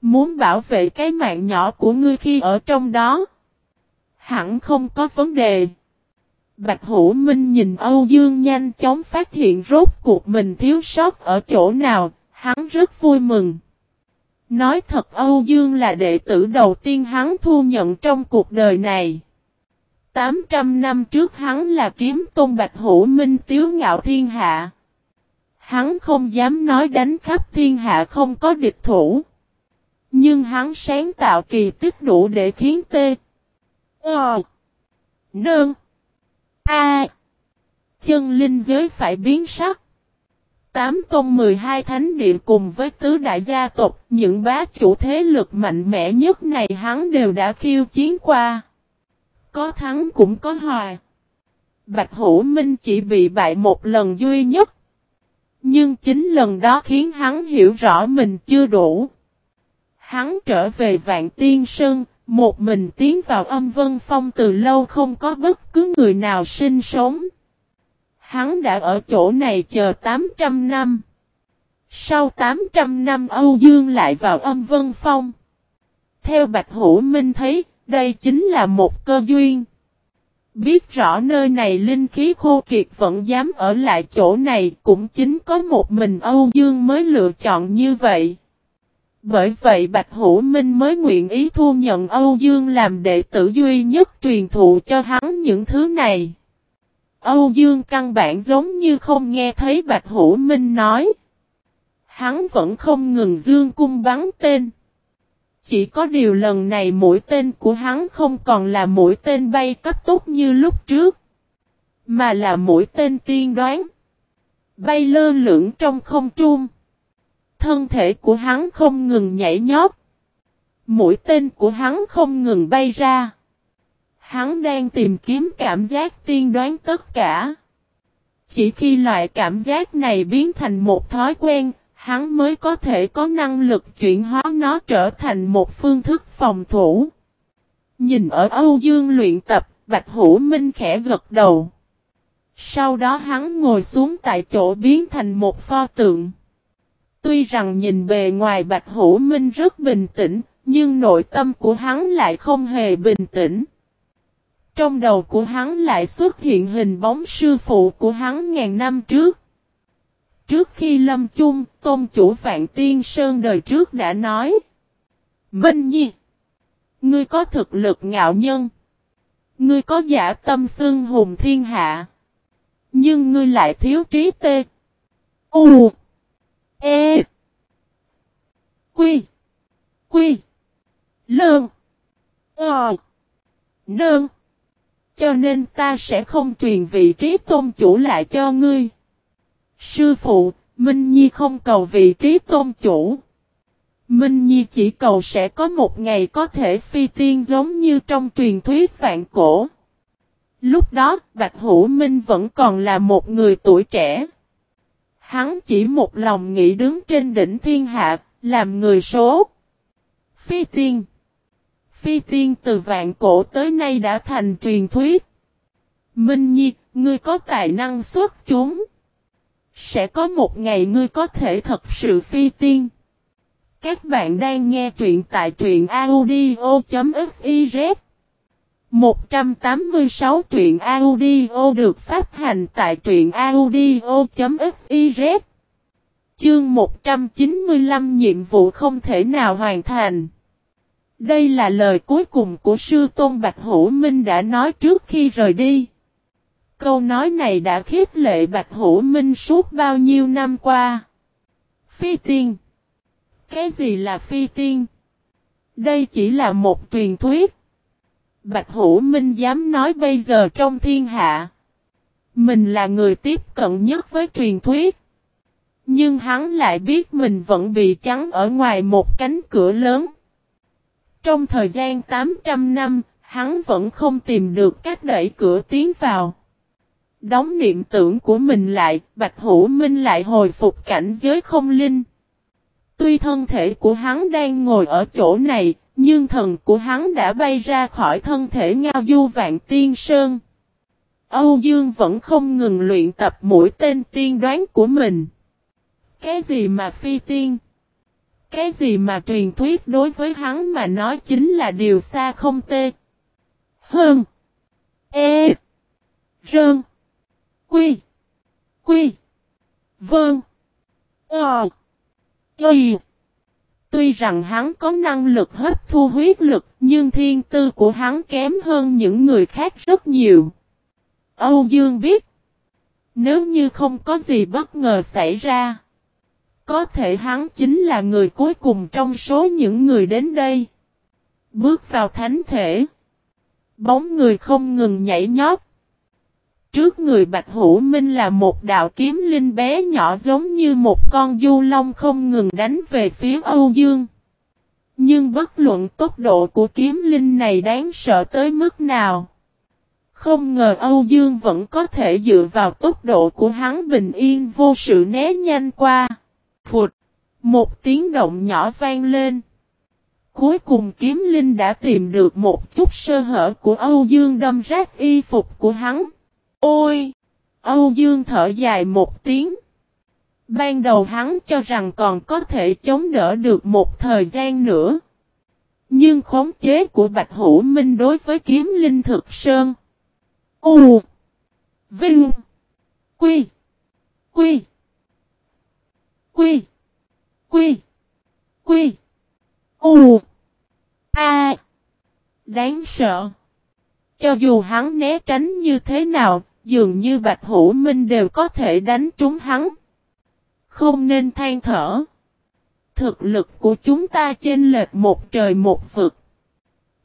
Muốn bảo vệ cái mạng nhỏ của ngươi khi ở trong đó. Hẳn không có vấn đề. Bạch Hữu Minh nhìn Âu Dương nhanh chóng phát hiện rốt cuộc mình thiếu sót ở chỗ nào, hắn rất vui mừng. Nói thật Âu Dương là đệ tử đầu tiên hắn thu nhận trong cuộc đời này. 800 năm trước hắn là kiếm tôn Bạch Hữu Minh tiếu ngạo thiên hạ. Hắn không dám nói đánh khắp thiên hạ không có địch thủ. Nhưng hắn sáng tạo kỳ tích đủ để khiến tê, Ờ. Nương. A. Chân linh giới phải biến sắc. Tám tôn 12 thánh điện cùng với tứ đại gia tộc, những bá chủ thế lực mạnh mẽ nhất này hắn đều đã khiêu chiến qua. Có thắng cũng có hòa. Bạch Hữu Minh chỉ bị bại một lần duy nhất. Nhưng chính lần đó khiến hắn hiểu rõ mình chưa đủ. Hắn trở về Vạn Tiên Sơn, một mình tiến vào âm vân phong từ lâu không có bất cứ người nào sinh sống. Hắn đã ở chỗ này chờ 800 năm. Sau 800 năm Âu Dương lại vào âm vân phong. Theo Bạch Hữu Minh thấy, đây chính là một cơ duyên. Biết rõ nơi này linh khí khô kiệt vẫn dám ở lại chỗ này cũng chính có một mình Âu Dương mới lựa chọn như vậy. Bởi vậy Bạch Hữu Minh mới nguyện ý thu nhận Âu Dương làm đệ tử duy nhất truyền thụ cho hắn những thứ này. Âu Dương căn bản giống như không nghe thấy Bạch Hữu Minh nói. Hắn vẫn không ngừng dương cung bắn tên. Chỉ có điều lần này mũi tên của hắn không còn là mũi tên bay cấp tốc như lúc trước. Mà là mũi tên tiên đoán. Bay lơ lửng trong không trung. Thân thể của hắn không ngừng nhảy nhót. Mũi tên của hắn không ngừng bay ra. Hắn đang tìm kiếm cảm giác tiên đoán tất cả. Chỉ khi loại cảm giác này biến thành một thói quen, hắn mới có thể có năng lực chuyển hóa nó trở thành một phương thức phòng thủ. Nhìn ở Âu Dương luyện tập, Bạch Hữu Minh khẽ gật đầu. Sau đó hắn ngồi xuống tại chỗ biến thành một pho tượng. Tuy rằng nhìn bề ngoài Bạch Hữu Minh rất bình tĩnh, nhưng nội tâm của hắn lại không hề bình tĩnh. Trong đầu của hắn lại xuất hiện hình bóng sư phụ của hắn ngàn năm trước. Trước khi lâm chung, tôn chủ Vạn Tiên Sơn đời trước đã nói. Minh Nhi! Ngươi có thực lực ngạo nhân. Ngươi có giả tâm xương hùng thiên hạ. Nhưng ngươi lại thiếu trí tê. U. E. Quy. Quy. Lương. Ờ. Nương. Cho nên ta sẽ không truyền vị trí tôn chủ lại cho ngươi. Sư phụ, Minh Nhi không cầu vị trí tôn chủ. Minh Nhi chỉ cầu sẽ có một ngày có thể phi tiên giống như trong truyền thuyết vạn cổ. Lúc đó, Bạch Hữu Minh vẫn còn là một người tuổi trẻ. Hắn chỉ một lòng nghĩ đứng trên đỉnh thiên hạ, làm người số. Phi tiên Phi tiên từ vạn cổ tới nay đã thành truyền thuyết. Minh Nhi, ngươi có tài năng xuất chúng. Sẽ có một ngày ngươi có thể thật sự phi tiên. Các bạn đang nghe truyện tại truyện audio.fif 186 truyện audio được phát hành tại truyện audio.fiz Chương 195 nhiệm vụ không thể nào hoàn thành. Đây là lời cuối cùng của sư Tôn Bạch Hữu Minh đã nói trước khi rời đi. Câu nói này đã khiếp lệ Bạch Hữu Minh suốt bao nhiêu năm qua. Phi tiên. Cái gì là phi tiên? Đây chỉ là một truyền thuyết. Bạch Hữu Minh dám nói bây giờ trong thiên hạ. Mình là người tiếp cận nhất với truyền thuyết. Nhưng hắn lại biết mình vẫn bị chắn ở ngoài một cánh cửa lớn. Trong thời gian 800 năm, hắn vẫn không tìm được cách đẩy cửa tiến vào. Đóng niệm tưởng của mình lại, Bạch Hữu Minh lại hồi phục cảnh giới không linh. Tuy thân thể của hắn đang ngồi ở chỗ này, nhưng thần của hắn đã bay ra khỏi thân thể ngao du vạn tiên sơn. Âu Dương vẫn không ngừng luyện tập mũi tên tiên đoán của mình. Cái gì mà phi tiên? Cái gì mà truyền thuyết đối với hắn mà nói chính là điều xa không tê. Hơn. E. Rơn. Quy. Quy. Vơn. Ờ. Y. Tuy rằng hắn có năng lực hấp thu huyết lực, nhưng thiên tư của hắn kém hơn những người khác rất nhiều. Âu Dương biết, nếu như không có gì bất ngờ xảy ra, có thể hắn chính là người cuối cùng trong số những người đến đây. Bước vào thánh thể, bóng người không ngừng nhảy nhót. Trước người Bạch Hữu Minh là một đạo kiếm linh bé nhỏ giống như một con du long không ngừng đánh về phía Âu Dương. Nhưng bất luận tốc độ của kiếm linh này đáng sợ tới mức nào. Không ngờ Âu Dương vẫn có thể dựa vào tốc độ của hắn bình yên vô sự né nhanh qua. Phụt! Một tiếng động nhỏ vang lên. Cuối cùng kiếm linh đã tìm được một chút sơ hở của Âu Dương đâm rác y phục của hắn. Ôi! Âu Dương thở dài một tiếng. Ban đầu hắn cho rằng còn có thể chống đỡ được một thời gian nữa. Nhưng khống chế của Bạch Hữu Minh đối với kiếm linh thực sơn. U. Vinh. Quy. Quy. Quy. Quy. Quy. U. A. Đáng sợ. Cho dù hắn né tránh như thế nào, dường như Bạch Hữu Minh đều có thể đánh trúng hắn. Không nên than thở. Thực lực của chúng ta chênh lệch một trời một vực.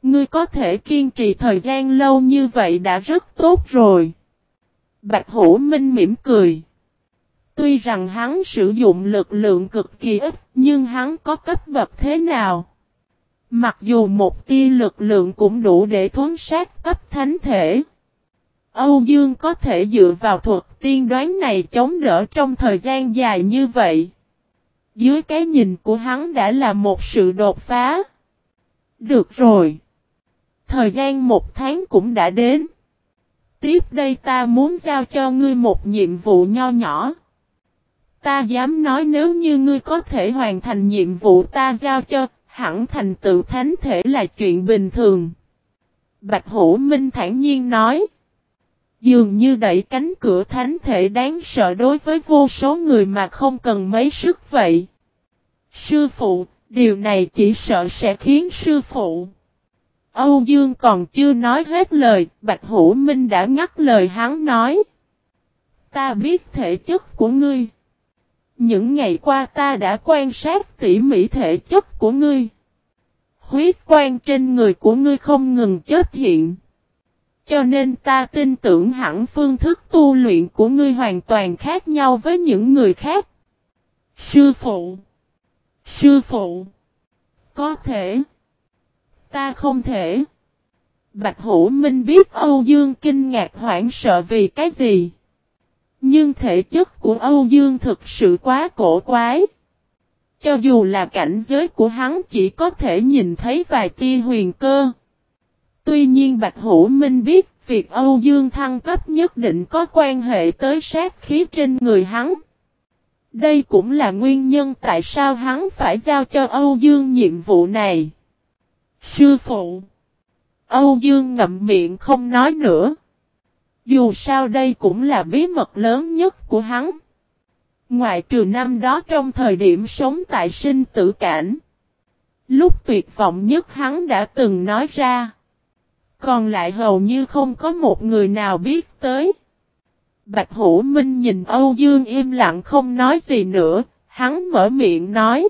Ngươi có thể kiên trì thời gian lâu như vậy đã rất tốt rồi. Bạch Hữu Minh mỉm cười. Tuy rằng hắn sử dụng lực lượng cực kỳ ít, nhưng hắn có cấp bậc thế nào? Mặc dù một tia lực lượng cũng đủ để thuấn sát cấp thánh thể. Âu Dương có thể dựa vào thuật tiên đoán này chống đỡ trong thời gian dài như vậy. Dưới cái nhìn của hắn đã là một sự đột phá. Được rồi. Thời gian một tháng cũng đã đến. Tiếp đây ta muốn giao cho ngươi một nhiệm vụ nho nhỏ. Ta dám nói nếu như ngươi có thể hoàn thành nhiệm vụ ta giao cho, hẳn thành tựu thánh thể là chuyện bình thường. Bạch Hữu Minh thản nhiên nói. Dường như đẩy cánh cửa thánh thể đáng sợ đối với vô số người mà không cần mấy sức vậy. Sư phụ, điều này chỉ sợ sẽ khiến sư phụ. Âu Dương còn chưa nói hết lời, Bạch Hữu Minh đã ngắt lời hắn nói. Ta biết thể chất của ngươi. Những ngày qua ta đã quan sát tỉ mỉ thể chất của ngươi. Huyết quan trên người của ngươi không ngừng chết hiện. Cho nên ta tin tưởng hẳn phương thức tu luyện của ngươi hoàn toàn khác nhau với những người khác. Sư phụ. Sư phụ. Có thể. Ta không thể. Bạch Hữu Minh biết Âu Dương kinh ngạc hoảng sợ vì cái gì. Nhưng thể chất của Âu Dương thực sự quá cổ quái. Cho dù là cảnh giới của hắn chỉ có thể nhìn thấy vài tia huyền cơ. Tuy nhiên Bạch Hữu Minh biết, việc Âu Dương thăng cấp nhất định có quan hệ tới sát khí trên người hắn. Đây cũng là nguyên nhân tại sao hắn phải giao cho Âu Dương nhiệm vụ này. Sư phụ Âu Dương ngậm miệng không nói nữa. Dù sao đây cũng là bí mật lớn nhất của hắn. Ngoại trừ năm đó trong thời điểm sống tại sinh tử cảnh. Lúc tuyệt vọng nhất hắn đã từng nói ra. Còn lại hầu như không có một người nào biết tới. Bạch Hữu Minh nhìn Âu Dương im lặng không nói gì nữa, hắn mở miệng nói.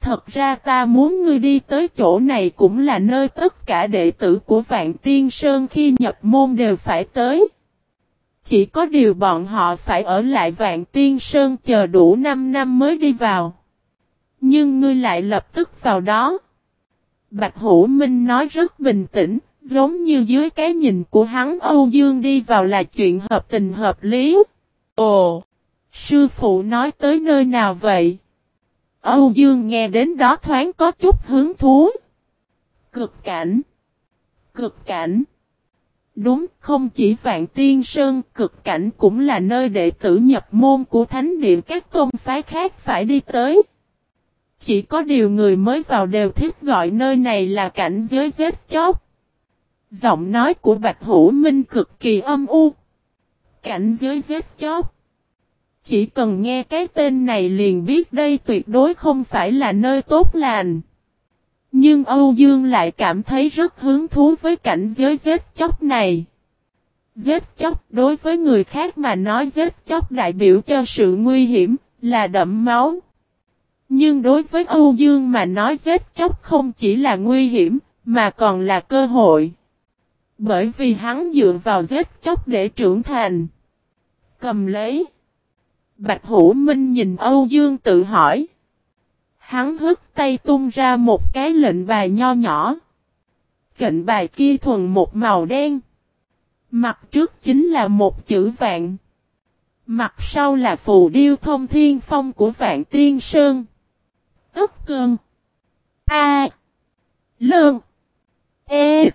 Thật ra ta muốn ngươi đi tới chỗ này cũng là nơi tất cả đệ tử của Vạn Tiên Sơn khi nhập môn đều phải tới. Chỉ có điều bọn họ phải ở lại Vạn Tiên Sơn chờ đủ 5 năm mới đi vào. Nhưng ngươi lại lập tức vào đó. Bạch Hữu Minh nói rất bình tĩnh, giống như dưới cái nhìn của hắn Âu Dương đi vào là chuyện hợp tình hợp lý. Ồ! Sư phụ nói tới nơi nào vậy? Âu Dương nghe đến đó thoáng có chút hứng thú. Cực cảnh. Cực cảnh. Đúng, không chỉ Vạn Tiên Sơn, cực cảnh cũng là nơi đệ tử nhập môn của thánh địa các tôn phái khác phải đi tới. Chỉ có điều người mới vào đều thích gọi nơi này là cảnh giới giết chóc. Giọng nói của Bạch Hữu Minh cực kỳ âm u. Cảnh giới giết chóc. Chỉ cần nghe cái tên này liền biết đây tuyệt đối không phải là nơi tốt lành. Nhưng Âu Dương lại cảm thấy rất hứng thú với cảnh giới giết chóc này. Giết chóc đối với người khác mà nói giết chóc đại biểu cho sự nguy hiểm, là đậm máu. Nhưng đối với Âu Dương mà nói giết chóc không chỉ là nguy hiểm, mà còn là cơ hội. Bởi vì hắn dựa vào giết chóc để trưởng thành. Cầm lấy. Bạch Hữu Minh nhìn Âu Dương tự hỏi. Hắn hất tay tung ra một cái lệnh bài nho nhỏ. Cạnh bài kia thuần một màu đen. Mặt trước chính là một chữ vạn. Mặt sau là phù điêu thông thiên phong của vạn tiên sơn. Tức cơn. A. Lương. E.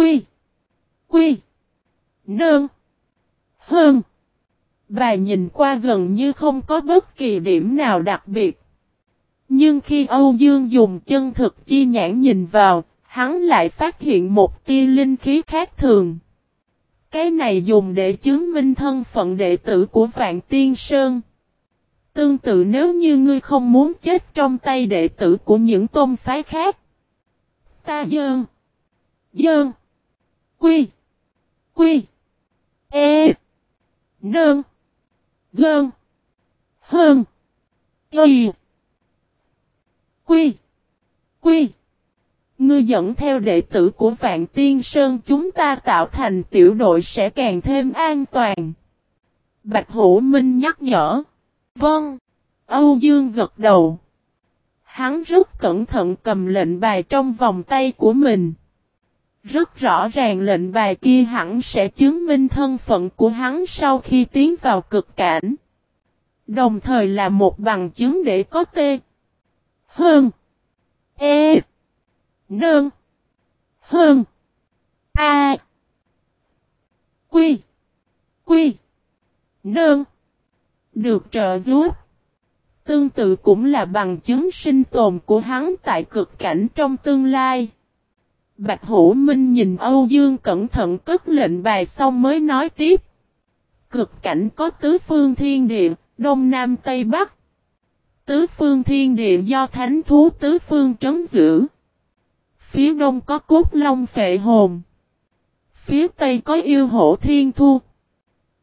Quy. Quy. Nương. Hơn. Bà nhìn qua gần như không có bất kỳ điểm nào đặc biệt. Nhưng khi Âu Dương dùng chân thực chi nhãn nhìn vào, hắn lại phát hiện một tia linh khí khác thường. Cái này dùng để chứng minh thân phận đệ tử của Vạn Tiên Sơn. Tương tự nếu như ngươi không muốn chết trong tay đệ tử của những tôn phái khác. Ta dơn. Dơn. Quy. Quy. E. Nơn. Gơn. Hơn. Y. Quy. Quy. Ngươi dẫn theo đệ tử của Vạn Tiên Sơn, chúng ta tạo thành tiểu đội sẽ càng thêm an toàn. Bạch Hữu Minh nhắc nhở. Vâng. Âu Dương gật đầu. Hắn rất cẩn thận cầm lệnh bài trong vòng tay của mình. Rất rõ ràng lệnh bài kia hẳn sẽ chứng minh thân phận của hắn sau khi tiến vào cực cảnh. Đồng thời là một bằng chứng để có tê. Hơn. E. Nương. Hơn. A. Quy. Quy. Nương. Được trợ giúp. Tương tự cũng là bằng chứng sinh tồn của hắn tại cực cảnh trong tương lai. Bạch Hữu Minh nhìn Âu Dương cẩn thận cất lệnh bài xong mới nói tiếp. Cực cảnh có tứ phương thiên địa, đông nam tây bắc. Tứ phương thiên địa do thánh thú tứ phương trấn giữ. Phía đông có cốt long phệ hồn. Phía tây có yêu hổ thiên thu.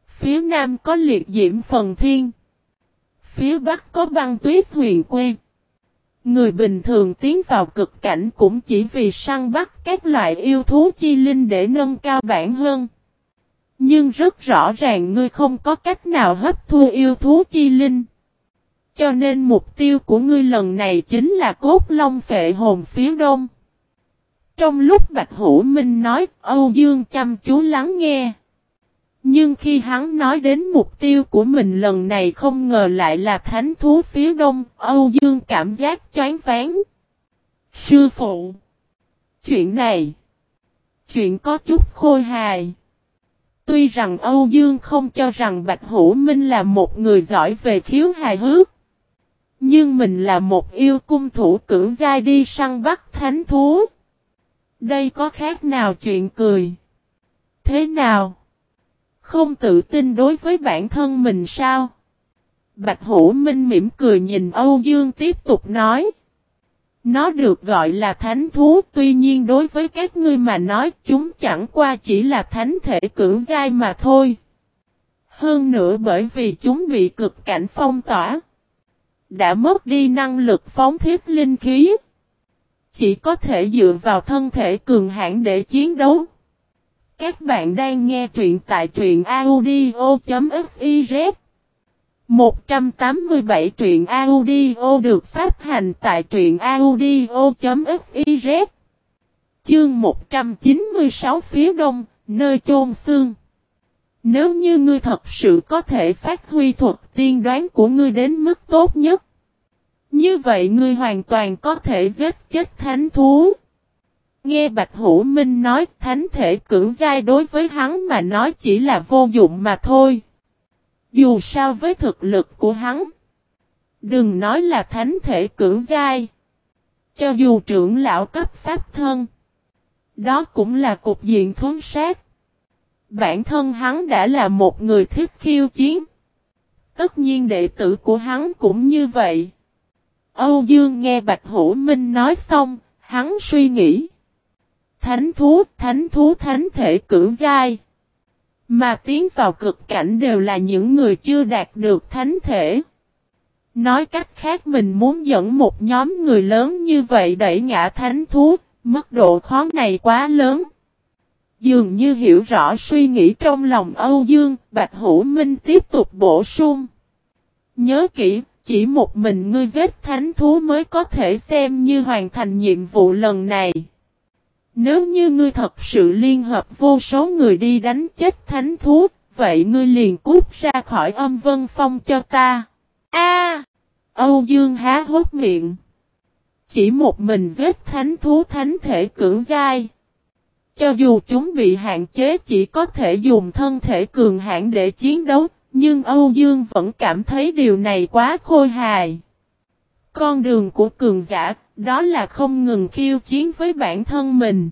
Phía nam có liệt diễm phần thiên. Phía bắc có băng tuyết huyền quê. Người bình thường tiến vào cực cảnh cũng chỉ vì săn bắt các loại yêu thú chi linh để nâng cao bản hơn. Nhưng rất rõ ràng ngươi không có cách nào hấp thu yêu thú chi linh. Cho nên mục tiêu của ngươi lần này chính là cốt long phệ hồn phía đông. Trong lúc Bạch Hữu Minh nói, Âu Dương chăm chú lắng nghe. Nhưng khi hắn nói đến mục tiêu của mình lần này không ngờ lại là thánh thú phía đông, Âu Dương cảm giác choáng váng. Sư phụ! Chuyện này! Chuyện có chút khôi hài. Tuy rằng Âu Dương không cho rằng Bạch Hữu Minh là một người giỏi về khiếu hài hước. Nhưng mình là một yêu cung thủ cưỡng giai đi săn bắt thánh thú. Đây có khác nào chuyện cười? Thế nào? Không tự tin đối với bản thân mình sao? Bạch Hữu Minh mỉm cười nhìn Âu Dương tiếp tục nói. Nó được gọi là thánh thú, tuy nhiên đối với các ngươi mà nói chúng chẳng qua chỉ là thánh thể cưỡng giai mà thôi. Hơn nữa bởi vì chúng bị cực cảnh phong tỏa. Đã mất đi năng lực phóng thiết linh khí. Chỉ có thể dựa vào thân thể cường hãn để chiến đấu. Các bạn đang nghe truyện tại truyện audio.fiz 187 truyện audio được phát hành tại truyện audio.fiz Chương 196 phía đông, nơi chôn xương. Nếu như ngươi thật sự có thể phát huy thuật tiên đoán của ngươi đến mức tốt nhất Như vậy ngươi hoàn toàn có thể giết chết thánh thú. Nghe Bạch Hữu Minh nói thánh thể cưỡng giai đối với hắn mà nói chỉ là vô dụng mà thôi. Dù sao với thực lực của hắn. Đừng nói là thánh thể cưỡng giai. Cho dù trưởng lão cấp pháp thân. Đó cũng là cục diện thuấn sát. Bản thân hắn đã là một người thích khiêu chiến. Tất nhiên đệ tử của hắn cũng như vậy. Âu Dương nghe Bạch Hữu Minh nói xong, hắn suy nghĩ. Thánh thú, thánh thú thánh thể cửu giai. Mà tiến vào cực cảnh đều là những người chưa đạt được thánh thể. Nói cách khác mình muốn dẫn một nhóm người lớn như vậy đẩy ngã thánh thú, mức độ khó này quá lớn. Dường như hiểu rõ suy nghĩ trong lòng Âu Dương, Bạch Hữu Minh tiếp tục bổ sung. Nhớ kỹ, chỉ một mình ngươi giết thánh thú mới có thể xem như hoàn thành nhiệm vụ lần này. Nếu như ngươi thật sự liên hợp vô số người đi đánh chết thánh thú, vậy ngươi liền cút ra khỏi âm vân phong cho ta. A! Âu Dương há hốt miệng. Chỉ một mình giết thánh thú thánh thể cưỡng dai. Cho dù chúng bị hạn chế chỉ có thể dùng thân thể cường hãn để chiến đấu, nhưng Âu Dương vẫn cảm thấy điều này quá khôi hài. Con đường của cường giả, đó là không ngừng khiêu chiến với bản thân mình.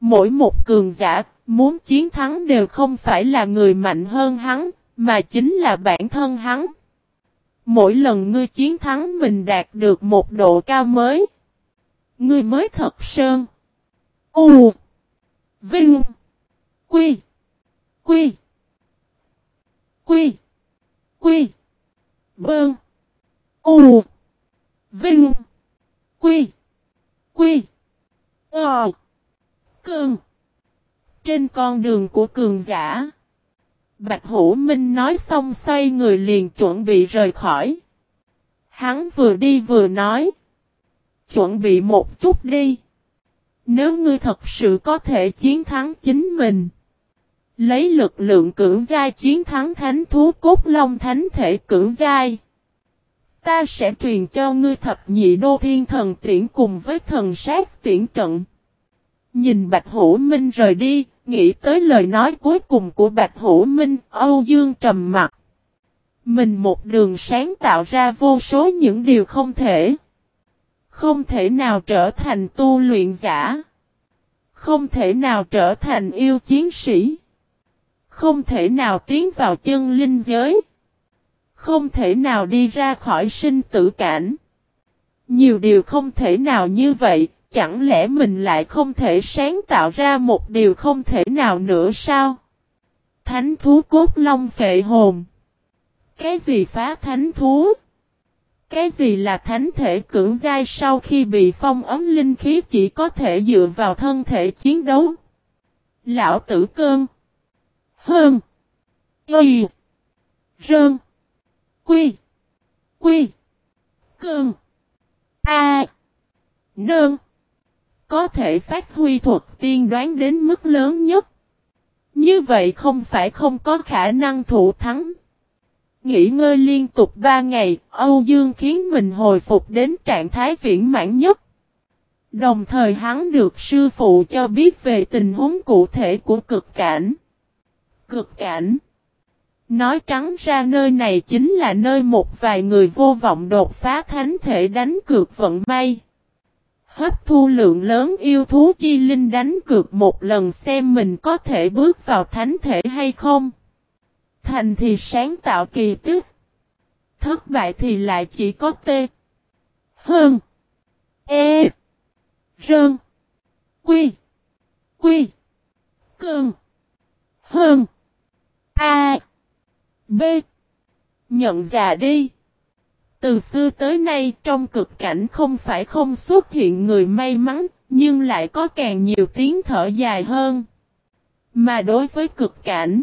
Mỗi một cường giả, muốn chiến thắng đều không phải là người mạnh hơn hắn, mà chính là bản thân hắn. Mỗi lần ngươi chiến thắng mình đạt được một độ cao mới. Ngươi mới thật sơn. U. Vinh. Quy. Quy. Quy. Quy. Bơn. U. Vinh. Quy. Quy. Ờ. cường. Trên con đường của cường giả. Bạch Hữu Minh nói xong xoay người liền chuẩn bị rời khỏi. Hắn vừa đi vừa nói. Chuẩn bị một chút đi. Nếu ngươi thật sự có thể chiến thắng chính mình. Lấy lực lượng cưỡng giai chiến thắng thánh thú cốt long thánh thể cưỡng giai. Ta sẽ truyền cho ngươi thập nhị đô thiên thần tiễn cùng với thần sát tiễn trận. Nhìn Bạch Hữu Minh rời đi, nghĩ tới lời nói cuối cùng của Bạch Hữu Minh, Âu Dương trầm mặt. Mình một đường sáng tạo ra vô số những điều không thể. Không thể nào trở thành tu luyện giả. Không thể nào trở thành yêu chiến sĩ. Không thể nào tiến vào chân linh giới. Không thể nào đi ra khỏi sinh tử cảnh. Nhiều điều không thể nào như vậy, chẳng lẽ mình lại không thể sáng tạo ra một điều không thể nào nữa sao? Thánh thú cốt long phệ hồn. Cái gì phá thánh thú? Cái gì là thánh thể cưỡng giai sau khi bị phong ấm linh khí chỉ có thể dựa vào thân thể chiến đấu? Lão tử cơn. Hơn. Y. Rơn. Quy. Quy. Cơn. A. nương, Có thể phát huy thuật tiên đoán đến mức lớn nhất. Như vậy không phải không có khả năng thủ thắng. Nghỉ ngơi liên tục 3 ngày, Âu Dương khiến mình hồi phục đến trạng thái viễn mãn nhất. Đồng thời hắn được sư phụ cho biết về tình huống cụ thể của cực cảnh. Cực cảnh Nói trắng ra nơi này chính là nơi một vài người vô vọng đột phá thánh thể đánh cược vận may. Hấp thu lượng lớn yêu thú chi linh đánh cược một lần xem mình có thể bước vào thánh thể hay không. Thành thì sáng tạo kỳ tích. Thất bại thì lại chỉ có T. Hơn. E. Rơn. Quy. Quy. Cơn. Hơn. A. B. Nhận già đi. Từ xưa tới nay trong cực cảnh không phải không xuất hiện người may mắn, nhưng lại có càng nhiều tiếng thở dài hơn. Mà đối với cực cảnh,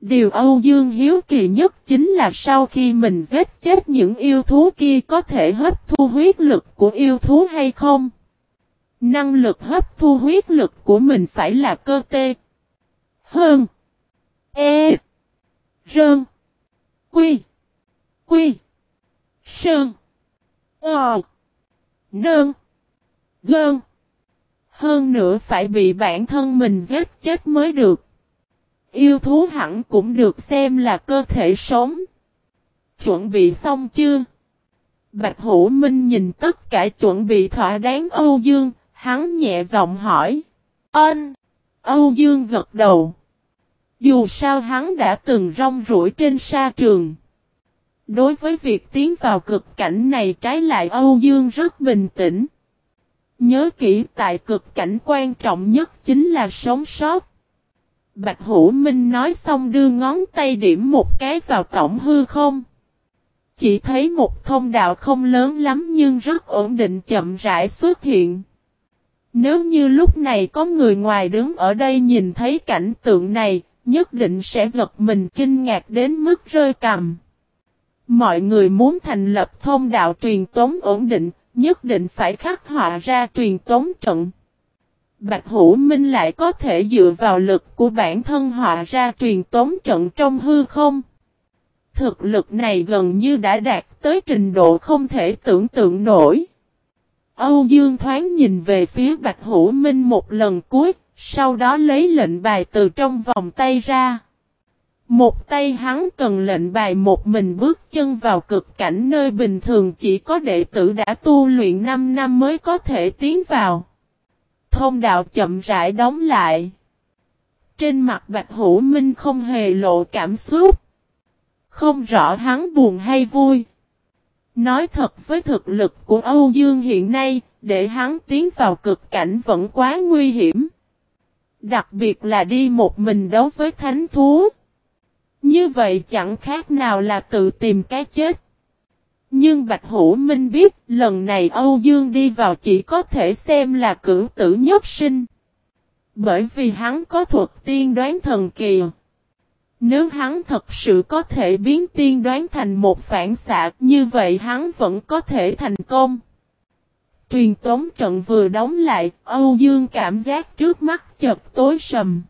điều Âu Dương hiếu kỳ nhất chính là sau khi mình giết chết những yêu thú kia có thể hấp thu huyết lực của yêu thú hay không. Năng lực hấp thu huyết lực của mình phải là cơ tê. Hơn. E. Rơn. Quy. Quy. Sơn. Ờ. Nơn. Gơn. Hơn nữa phải bị bản thân mình giết chết mới được. Yêu thú hẳn cũng được xem là cơ thể sống. Chuẩn bị xong chưa? Bạch Hữu Minh nhìn tất cả chuẩn bị thỏa đáng Âu Dương, hắn nhẹ giọng hỏi. Ân! Âu Dương gật đầu. Dù sao hắn đã từng rong rủi trên sa trường. Đối với việc tiến vào cực cảnh này trái lại Âu Dương rất bình tĩnh. Nhớ kỹ tại cực cảnh quan trọng nhất chính là sống sót. Bạch Hữu Minh nói xong đưa ngón tay điểm một cái vào tổng hư không. Chỉ thấy một thông đạo không lớn lắm nhưng rất ổn định chậm rãi xuất hiện. Nếu như lúc này có người ngoài đứng ở đây nhìn thấy cảnh tượng này, nhất định sẽ giật mình kinh ngạc đến mức rơi cầm. Mọi người muốn thành lập thông đạo truyền tống ổn định, nhất định phải khắc họa ra truyền tống trận. Bạch Hữu Minh lại có thể dựa vào lực của bản thân họa ra truyền tống trận trong hư không. Thực lực này gần như đã đạt tới trình độ không thể tưởng tượng nổi. Âu Dương thoáng nhìn về phía Bạch Hữu Minh một lần cuối, sau đó lấy lệnh bài từ trong vòng tay ra. Một tay hắn cần lệnh bài một mình bước chân vào cực cảnh nơi bình thường chỉ có đệ tử đã tu luyện 5 năm mới có thể tiến vào. Thông đạo chậm rãi đóng lại. Trên mặt Bạch Hữu Minh không hề lộ cảm xúc. Không rõ hắn buồn hay vui. Nói thật với thực lực của Âu Dương hiện nay, để hắn tiến vào cực cảnh vẫn quá nguy hiểm. Đặc biệt là đi một mình đấu với thánh thú. Như vậy chẳng khác nào là tự tìm cái chết. Nhưng Bạch Hữu Minh biết lần này Âu Dương đi vào chỉ có thể xem là cử tử nhất sinh. Bởi vì hắn có thuật tiên đoán thần kỳ. Nếu hắn thật sự có thể biến tiên đoán thành một phản xạ, như vậy hắn vẫn có thể thành công. Truyền tống trận vừa đóng lại, Âu Dương cảm giác trước mắt chật tối sầm.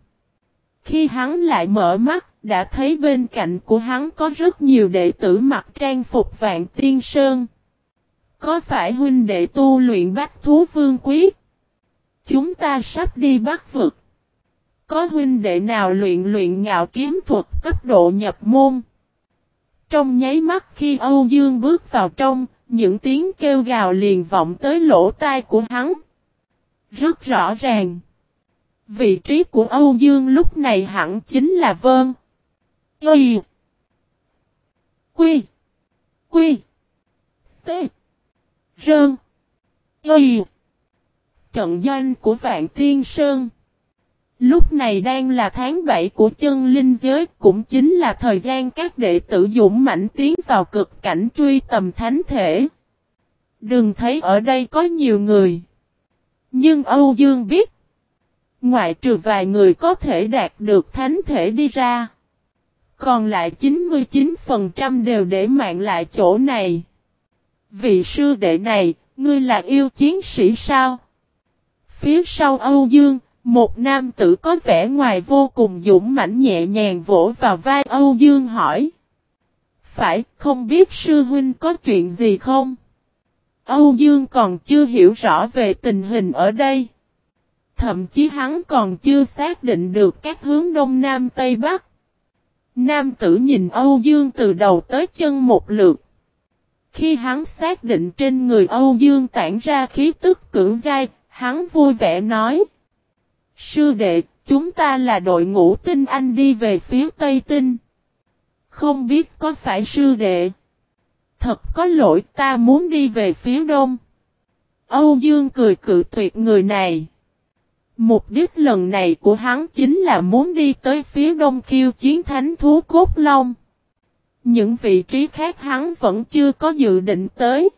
Khi hắn lại mở mắt, đã thấy bên cạnh của hắn có rất nhiều đệ tử mặc trang phục vạn tiên sơn. Có phải huynh đệ tu luyện bách thú vương quyết? Chúng ta sắp đi bắt vực. Có huynh đệ nào luyện luyện ngạo kiếm thuật cấp độ nhập môn? Trong nháy mắt khi Âu Dương bước vào trong, những tiếng kêu gào liền vọng tới lỗ tai của hắn. Rất rõ ràng. Vị trí của Âu Dương lúc này hẳn chính là Vơn. Y. Quy. Quy. T. Rơn. Y. Trận doanh của Vạn Tiên Sơn. Lúc này đang là tháng 7 của chân linh giới, cũng chính là thời gian các đệ tử dũng mạnh tiến vào cực cảnh truy tầm thánh thể. Đừng thấy ở đây có nhiều người. Nhưng Âu Dương biết, ngoại trừ vài người có thể đạt được thánh thể đi ra. Còn lại 99% đều để mạng lại chỗ này. Vị sư đệ này, ngươi là yêu chiến sĩ sao? Phía sau Âu Dương, một nam tử có vẻ ngoài vô cùng dũng mãnh nhẹ nhàng vỗ vào vai Âu Dương hỏi. Phải, không biết sư huynh có chuyện gì không? Âu Dương còn chưa hiểu rõ về tình hình ở đây. Thậm chí hắn còn chưa xác định được các hướng đông nam tây bắc. Nam tử nhìn Âu Dương từ đầu tới chân một lượt. Khi hắn xác định trên người Âu Dương tản ra khí tức cưỡng dai, hắn vui vẻ nói. Sư đệ, chúng ta là đội ngũ tinh anh đi về phía Tây Tinh. Không biết có phải sư đệ. Thật có lỗi ta muốn đi về phía Đông. Âu Dương cười cự tuyệt người này. Mục đích lần này của hắn chính là muốn đi tới phía đông khiêu chiến thánh thú cốt long. Những vị trí khác hắn vẫn chưa có dự định tới.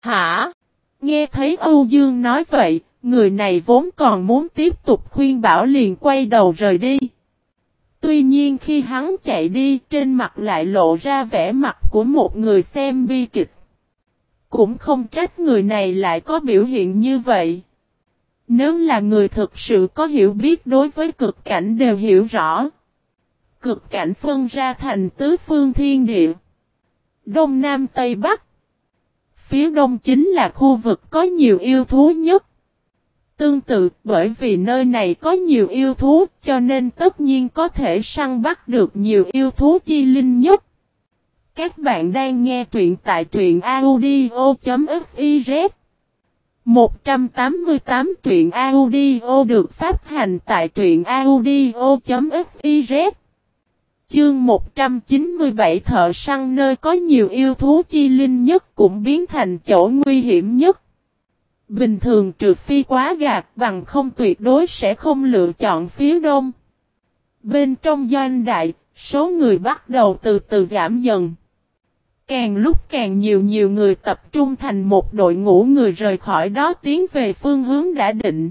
Hả? Nghe thấy Âu Dương nói vậy, người này vốn còn muốn tiếp tục khuyên bảo liền quay đầu rời đi. Tuy nhiên khi hắn chạy đi, trên mặt lại lộ ra vẻ mặt của một người xem bi kịch. Cũng không trách người này lại có biểu hiện như vậy. Nếu là người thực sự có hiểu biết đối với cực cảnh đều hiểu rõ. Cực cảnh phân ra thành tứ phương thiên địa. Đông Nam Tây Bắc. Phía đông chính là khu vực có nhiều yêu thú nhất. Tương tự, bởi vì nơi này có nhiều yêu thú, cho nên tất nhiên có thể săn bắt được nhiều yêu thú chi linh nhất. Các bạn đang nghe truyện tại truyện audio.fiz 188 truyện audio được phát hành tại truyện audio.fiz Chương 197 thợ săn nơi có nhiều yêu thú chi linh nhất cũng biến thành chỗ nguy hiểm nhất. Bình thường trừ phi quá gạt bằng không tuyệt đối sẽ không lựa chọn phía đông. Bên trong doanh đại, số người bắt đầu từ từ giảm dần. Càng lúc càng nhiều nhiều người tập trung thành một đội ngũ người rời khỏi đó tiến về phương hướng đã định.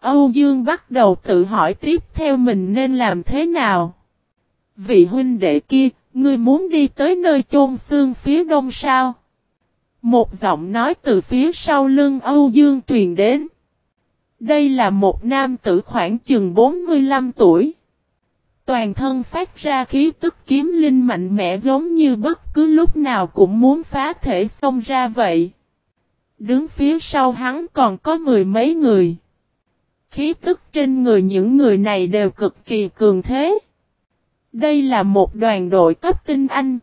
Âu Dương bắt đầu tự hỏi tiếp theo mình nên làm thế nào. Vị huynh đệ kia, ngươi muốn đi tới nơi chôn xương phía đông sao? Một giọng nói từ phía sau lưng Âu Dương truyền đến. Đây là một nam tử khoảng chừng 45 tuổi. Toàn thân phát ra khí tức kiếm linh mạnh mẽ giống như bất cứ lúc nào cũng muốn phá thể xông ra vậy. Đứng phía sau hắn còn có mười mấy người. Khí tức trên người những người này đều cực kỳ cường thế. Đây là một đoàn đội cấp tinh anh.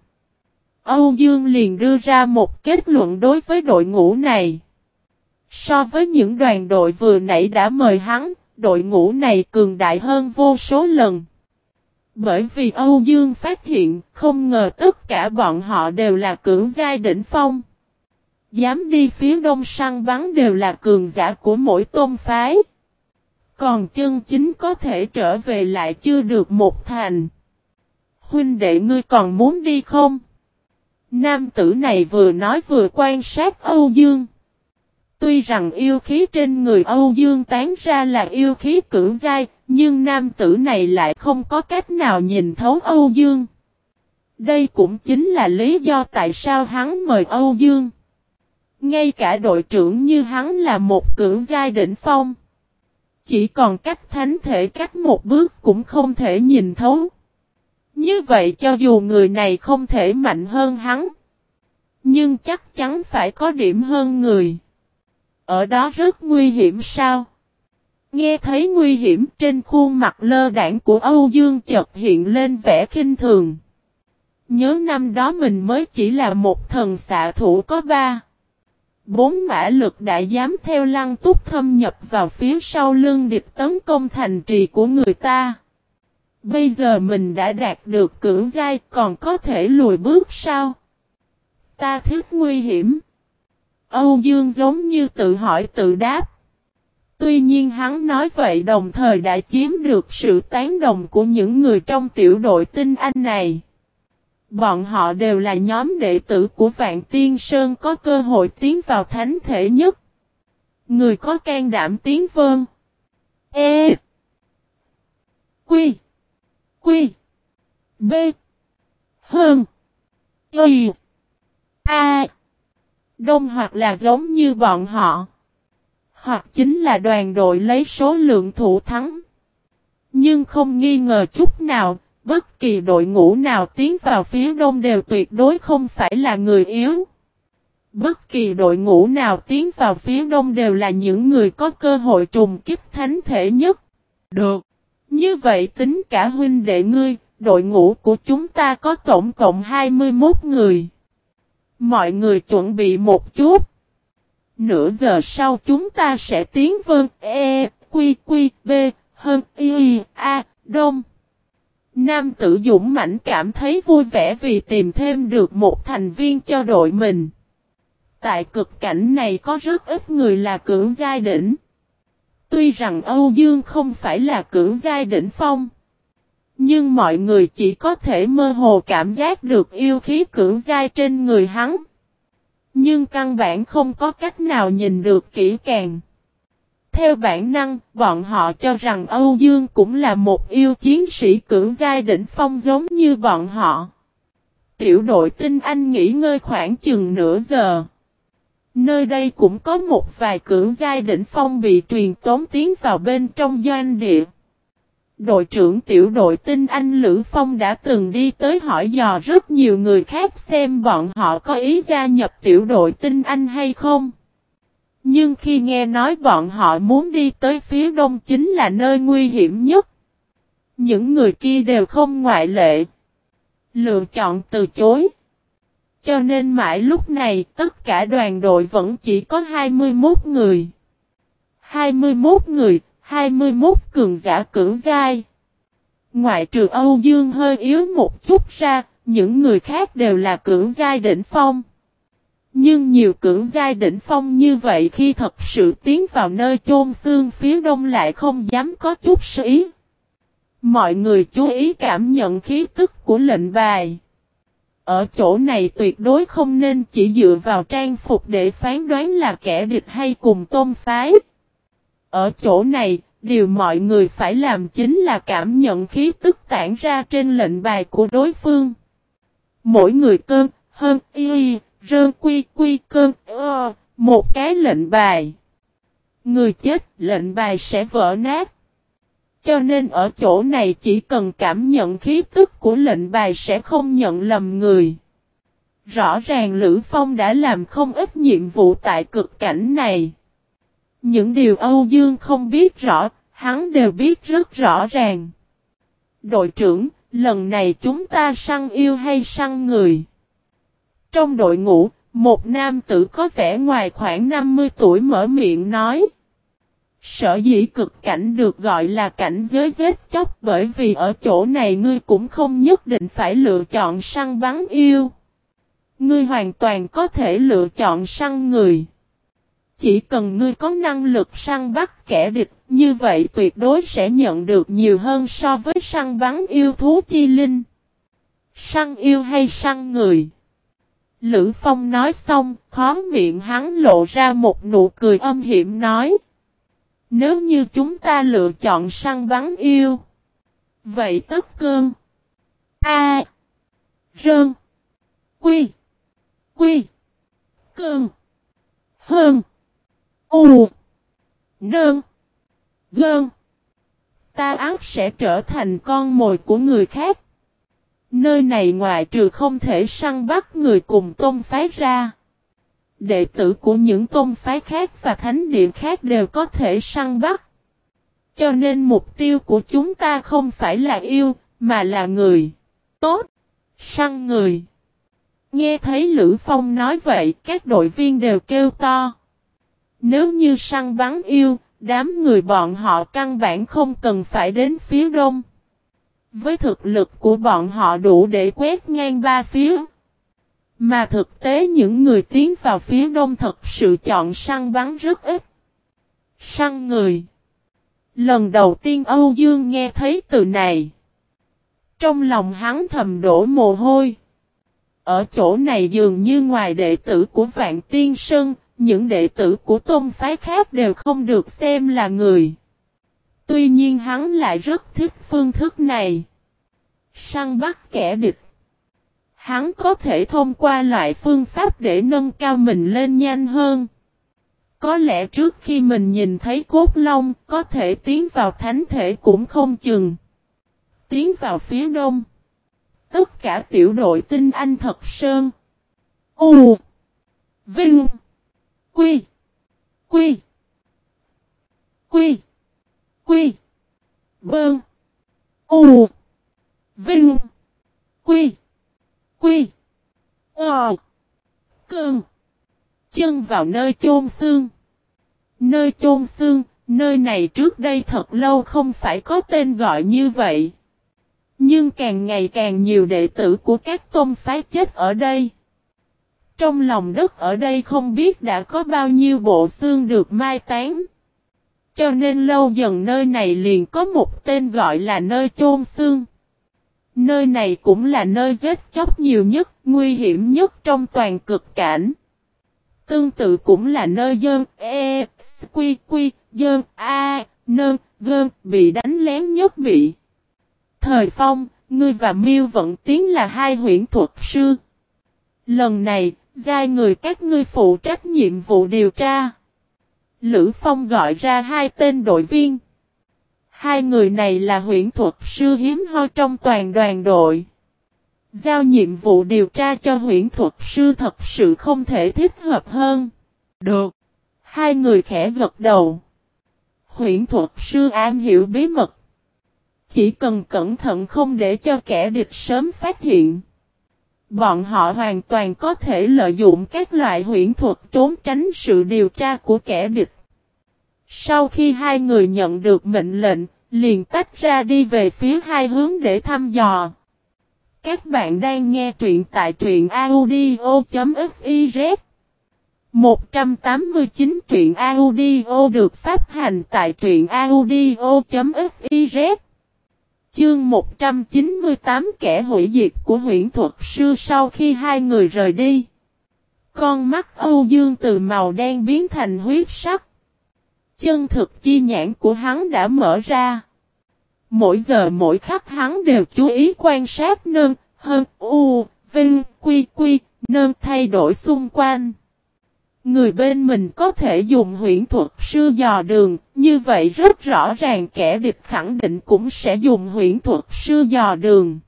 Âu Dương liền đưa ra một kết luận đối với đội ngũ này. So với những đoàn đội vừa nãy đã mời hắn, đội ngũ này cường đại hơn vô số lần. Bởi vì Âu Dương phát hiện, không ngờ tất cả bọn họ đều là cưỡng giai đỉnh phong. Dám đi phía đông săn bắn đều là cường giả của mỗi tôn phái. Còn chân chính có thể trở về lại chưa được một thành. huynh đệ ngươi còn muốn đi không? Nam tử này vừa nói vừa quan sát Âu Dương. Tuy rằng yêu khí trên người Âu Dương tán ra là yêu khí cưỡng dai, nhưng nam tử này lại không có cách nào nhìn thấu Âu Dương. Đây cũng chính là lý do tại sao hắn mời Âu Dương. Ngay cả đội trưởng như hắn là một cưỡng giai đỉnh phong. Chỉ còn cách thánh thể cách một bước cũng không thể nhìn thấu. Như vậy cho dù người này không thể mạnh hơn hắn. Nhưng chắc chắn phải có điểm hơn người. Ở đó rất nguy hiểm sao? Nghe thấy nguy hiểm trên khuôn mặt lơ đảng của Âu Dương chợt hiện lên vẻ khinh thường. Nhớ năm đó mình mới chỉ là một thần xạ thủ có ba. Bốn mã lực đã dám theo lăng túc thâm nhập vào phía sau lưng địch tấn công thành trì của người ta. Bây giờ mình đã đạt được cưỡng giai, còn có thể lùi bước sao? Ta thích nguy hiểm. Âu Dương giống như tự hỏi, tự đáp. Tuy nhiên hắn nói vậy đồng thời đã chiếm được sự tán đồng của những người trong tiểu đội tinh anh này. Bọn họ đều là nhóm đệ tử của Vạn Tiên Sơn có cơ hội tiến vào thánh thể nhất. Người có can đảm tiến vơn. E. Quy. Quy. B. Hơn. Y. A. Đông hoặc là giống như bọn họ. Hoặc chính là đoàn đội lấy số lượng thủ thắng. Nhưng không nghi ngờ chút nào, bất kỳ đội ngũ nào tiến vào phía đông đều tuyệt đối không phải là người yếu. Bất kỳ đội ngũ nào tiến vào phía đông đều là những người có cơ hội trùng kích thánh thể nhất. Được. Như vậy tính cả huynh đệ ngươi, đội ngũ của chúng ta có tổng cộng 21 người. Mọi người chuẩn bị một chút. Nửa giờ sau chúng ta sẽ tiến vân E, Quy, Quy, B, hơn Y, A, Đông. Nam tử dũng mãnh cảm thấy vui vẻ vì tìm thêm được một thành viên cho đội mình. Tại cực cảnh này có rất ít người là cưỡng giai đỉnh. Tuy rằng Âu Dương không phải là cưỡng giai đỉnh phong. Nhưng mọi người chỉ có thể mơ hồ cảm giác được yêu khí cưỡng giai trên người hắn. Nhưng căn bản không có cách nào nhìn được kỹ càng. Theo bản năng, bọn họ cho rằng Âu Dương cũng là một yêu chiến sĩ cưỡng giai đỉnh phong giống như bọn họ. Tiểu đội tinh anh nghỉ ngơi khoảng chừng nửa giờ. Nơi đây cũng có một vài cưỡng giai đỉnh phong bị truyền tống tiến vào bên trong doanh địa. Đội trưởng tiểu đội tinh anh Lữ Phong đã từng đi tới hỏi dò rất nhiều người khác xem bọn họ có ý gia nhập tiểu đội tinh anh hay không. Nhưng khi nghe nói bọn họ muốn đi tới phía đông chính là nơi nguy hiểm nhất. Những người kia đều không ngoại lệ. Lựa chọn từ chối. Cho nên mãi lúc này tất cả đoàn đội vẫn chỉ có 21 người. 21 người, 21 cường giả cưỡng giai. Ngoại trừ Âu Dương hơi yếu một chút ra, những người khác đều là cưỡng giai đỉnh phong. Nhưng nhiều cưỡng giai đỉnh phong như vậy khi thật sự tiến vào nơi chôn xương phía đông lại không dám có chút sĩ. Mọi người chú ý cảm nhận khí tức của lệnh bài. Ở chỗ này tuyệt đối không nên chỉ dựa vào trang phục để phán đoán là kẻ địch hay cùng tôn phái. Ở chỗ này, điều mọi người phải làm chính là cảm nhận khí tức tản ra trên lệnh bài của đối phương. Mỗi người cơn, hơn, y, rơn quy quy cơn, ơ, một cái lệnh bài. Người chết, lệnh bài sẽ vỡ nát. Cho nên ở chỗ này chỉ cần cảm nhận khí tức của lệnh bài sẽ không nhận lầm người. Rõ ràng Lữ Phong đã làm không ít nhiệm vụ tại cực cảnh này. Những điều Âu Dương không biết rõ, hắn đều biết rất rõ ràng. Đội trưởng, lần này chúng ta săn yêu hay săn người? Trong đội ngũ, một nam tử có vẻ ngoài khoảng 50 tuổi mở miệng nói. Sở dĩ cực cảnh được gọi là cảnh giới giết chóc bởi vì ở chỗ này ngươi cũng không nhất định phải lựa chọn săn bắn yêu. Ngươi hoàn toàn có thể lựa chọn săn người. Chỉ cần ngươi có năng lực săn bắt kẻ địch, như vậy tuyệt đối sẽ nhận được nhiều hơn so với săn bắn yêu thú chi linh. Săn yêu hay săn người? Lữ Phong nói xong, khó miệng hắn lộ ra một nụ cười âm hiểm nói. Nếu như chúng ta lựa chọn săn bắn yêu. Vậy tất cương. A. Rơn. Quy. Quy. Cương. Hơn. U. Nơn. Gơn. Ta ác sẽ trở thành con mồi của người khác. Nơi này ngoài trừ không thể săn bắt người cùng tôn phái ra. Đệ tử của những tôn phái khác và thánh điện khác đều có thể săn bắt. Cho nên mục tiêu của chúng ta không phải là yêu, mà là người. Tốt! Săn người! Nghe thấy Lữ Phong nói vậy, các đội viên đều kêu to. Nếu như săn bắn yêu, đám người bọn họ căn bản không cần phải đến phía đông. Với thực lực của bọn họ đủ để quét ngang ba phía. Mà thực tế những người tiến vào phía đông thật sự chọn săn bắn rất ít. Săn người. Lần đầu tiên Âu Dương nghe thấy từ này. Trong lòng hắn thầm đổ mồ hôi. Ở chỗ này dường như ngoài đệ tử của Vạn Tiên Sơn, những đệ tử của tôn phái khác đều không được xem là người. Tuy nhiên hắn lại rất thích phương thức này. Săn bắt kẻ địch. Hắn có thể thông qua loại phương pháp để nâng cao mình lên nhanh hơn. Có lẽ trước khi mình nhìn thấy cốt long, có thể tiến vào thánh thể cũng không chừng. Tiến vào phía đông. Tất cả tiểu đội tinh anh thật sơn. U. Vinh. Quy. Quy. Quy. Quy. Bơn. U. Vinh. Quy. Quy. Ờ. Cơn. Chân vào nơi chôn xương. Nơi chôn xương, nơi này trước đây thật lâu không phải có tên gọi như vậy. Nhưng càng ngày càng nhiều đệ tử của các tôn phái chết ở đây. Trong lòng đất ở đây không biết đã có bao nhiêu bộ xương được mai tán. Cho nên lâu dần nơi này liền có một tên gọi là nơi chôn xương. Nơi này cũng là nơi giết chóc nhiều nhất, nguy hiểm nhất trong toàn cực cảnh. Tương tự cũng là nơi dơn, e, quy, quy, dơn, a, nơn, gơn, bị đánh lén nhất bị. Thời phong, ngươi và miêu vận tiến là hai huyện thuật sư. Lần này, giai người các ngươi phụ trách nhiệm vụ điều tra. Lữ Phong gọi ra hai tên đội viên. Hai người này là huyển thuật sư hiếm hoi trong toàn đoàn đội. Giao nhiệm vụ điều tra cho huyển thuật sư thật sự không thể thích hợp hơn. Được. Hai người khẽ gật đầu. Huyển thuật sư an hiểu bí mật. Chỉ cần cẩn thận không để cho kẻ địch sớm phát hiện. Bọn họ hoàn toàn có thể lợi dụng các loại huyển thuật trốn tránh sự điều tra của kẻ địch. Sau khi hai người nhận được mệnh lệnh, liền tách ra đi về phía hai hướng để thăm dò. Các bạn đang nghe truyện tại truyện audio.fiz 189 truyện audio được phát hành tại truyện audio.fiz Chương 198 kẻ hủy diệt của huyện thuật sư sau khi hai người rời đi. Con mắt Âu Dương từ màu đen biến thành huyết sắc. Chân thực chi nhãn của hắn đã mở ra. Mỗi giờ mỗi khắc hắn đều chú ý quan sát nơn, hơn, u, vinh, quy, quy, nơn thay đổi xung quanh. Người bên mình có thể dùng huyễn thuật sư dò đường, như vậy rất rõ ràng kẻ địch khẳng định cũng sẽ dùng huyễn thuật sư dò đường.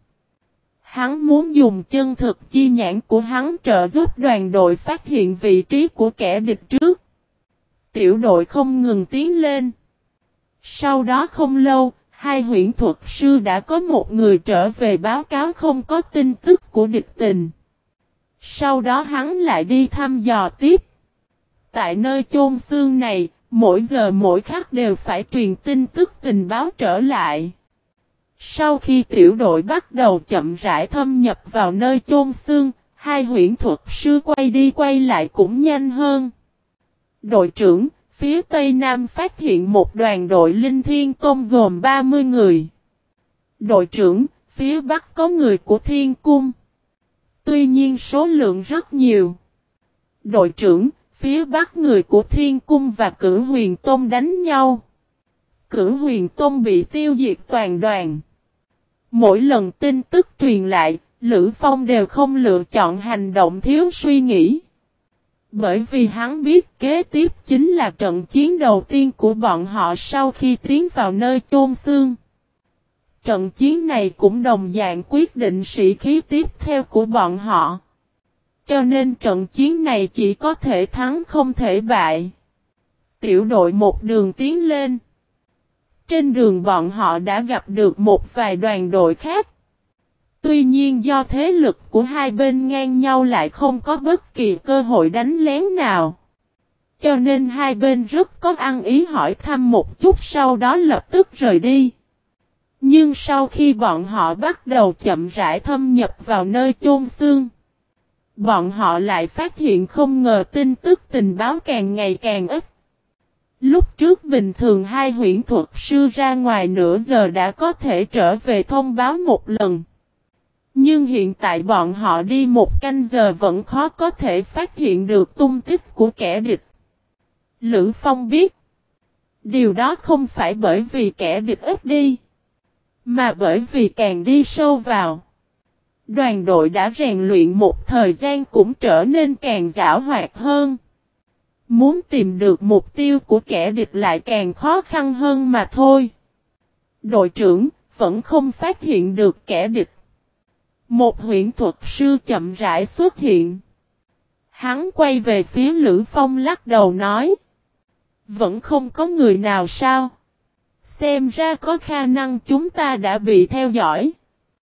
Hắn muốn dùng chân thực chi nhãn của hắn trợ giúp đoàn đội phát hiện vị trí của kẻ địch trước. Tiểu đội không ngừng tiến lên. Sau đó không lâu, hai huyễn thuật sư đã có một người trở về báo cáo không có tin tức của địch tình. Sau đó hắn lại đi thăm dò tiếp. Tại nơi chôn xương này, mỗi giờ mỗi khắc đều phải truyền tin tức tình báo trở lại. Sau khi tiểu đội bắt đầu chậm rãi thâm nhập vào nơi chôn xương, hai huyện thuật sư quay đi quay lại cũng nhanh hơn. Đội trưởng, phía Tây Nam phát hiện một đoàn đội linh thiên tôn gồm 30 người. Đội trưởng, phía bắc có người của thiên cung. Tuy nhiên số lượng rất nhiều. Đội trưởng, phía bắc người của thiên cung và cử huyền tôn đánh nhau. Cử huyền tôn bị tiêu diệt toàn đoàn. Mỗi lần tin tức truyền lại, Lữ Phong đều không lựa chọn hành động thiếu suy nghĩ. Bởi vì hắn biết kế tiếp chính là trận chiến đầu tiên của bọn họ sau khi tiến vào nơi chôn xương. Trận chiến này cũng đồng dạng quyết định sĩ khí tiếp theo của bọn họ. Cho nên trận chiến này chỉ có thể thắng không thể bại. Tiểu đội một đường tiến lên. Trên đường bọn họ đã gặp được một vài đoàn đội khác. Tuy nhiên do thế lực của hai bên ngang nhau lại không có bất kỳ cơ hội đánh lén nào. Cho nên hai bên rất có ăn ý hỏi thăm một chút sau đó lập tức rời đi. Nhưng sau khi bọn họ bắt đầu chậm rãi thâm nhập vào nơi chôn xương, bọn họ lại phát hiện không ngờ tin tức tình báo càng ngày càng ít. Lúc trước bình thường hai huyện thuật sư ra ngoài nửa giờ đã có thể trở về thông báo một lần. Nhưng hiện tại bọn họ đi một canh giờ vẫn khó có thể phát hiện được tung tích của kẻ địch. Lữ Phong biết. Điều đó không phải bởi vì kẻ địch ít đi. Mà bởi vì càng đi sâu vào. Đoàn đội đã rèn luyện một thời gian cũng trở nên càng giả hoạt hơn. Muốn tìm được mục tiêu của kẻ địch lại càng khó khăn hơn mà thôi. Đội trưởng vẫn không phát hiện được kẻ địch. Một huyện thuật sư chậm rãi xuất hiện. Hắn quay về phía Lữ Phong lắc đầu nói. Vẫn không có người nào sao? Xem ra có khả năng chúng ta đã bị theo dõi.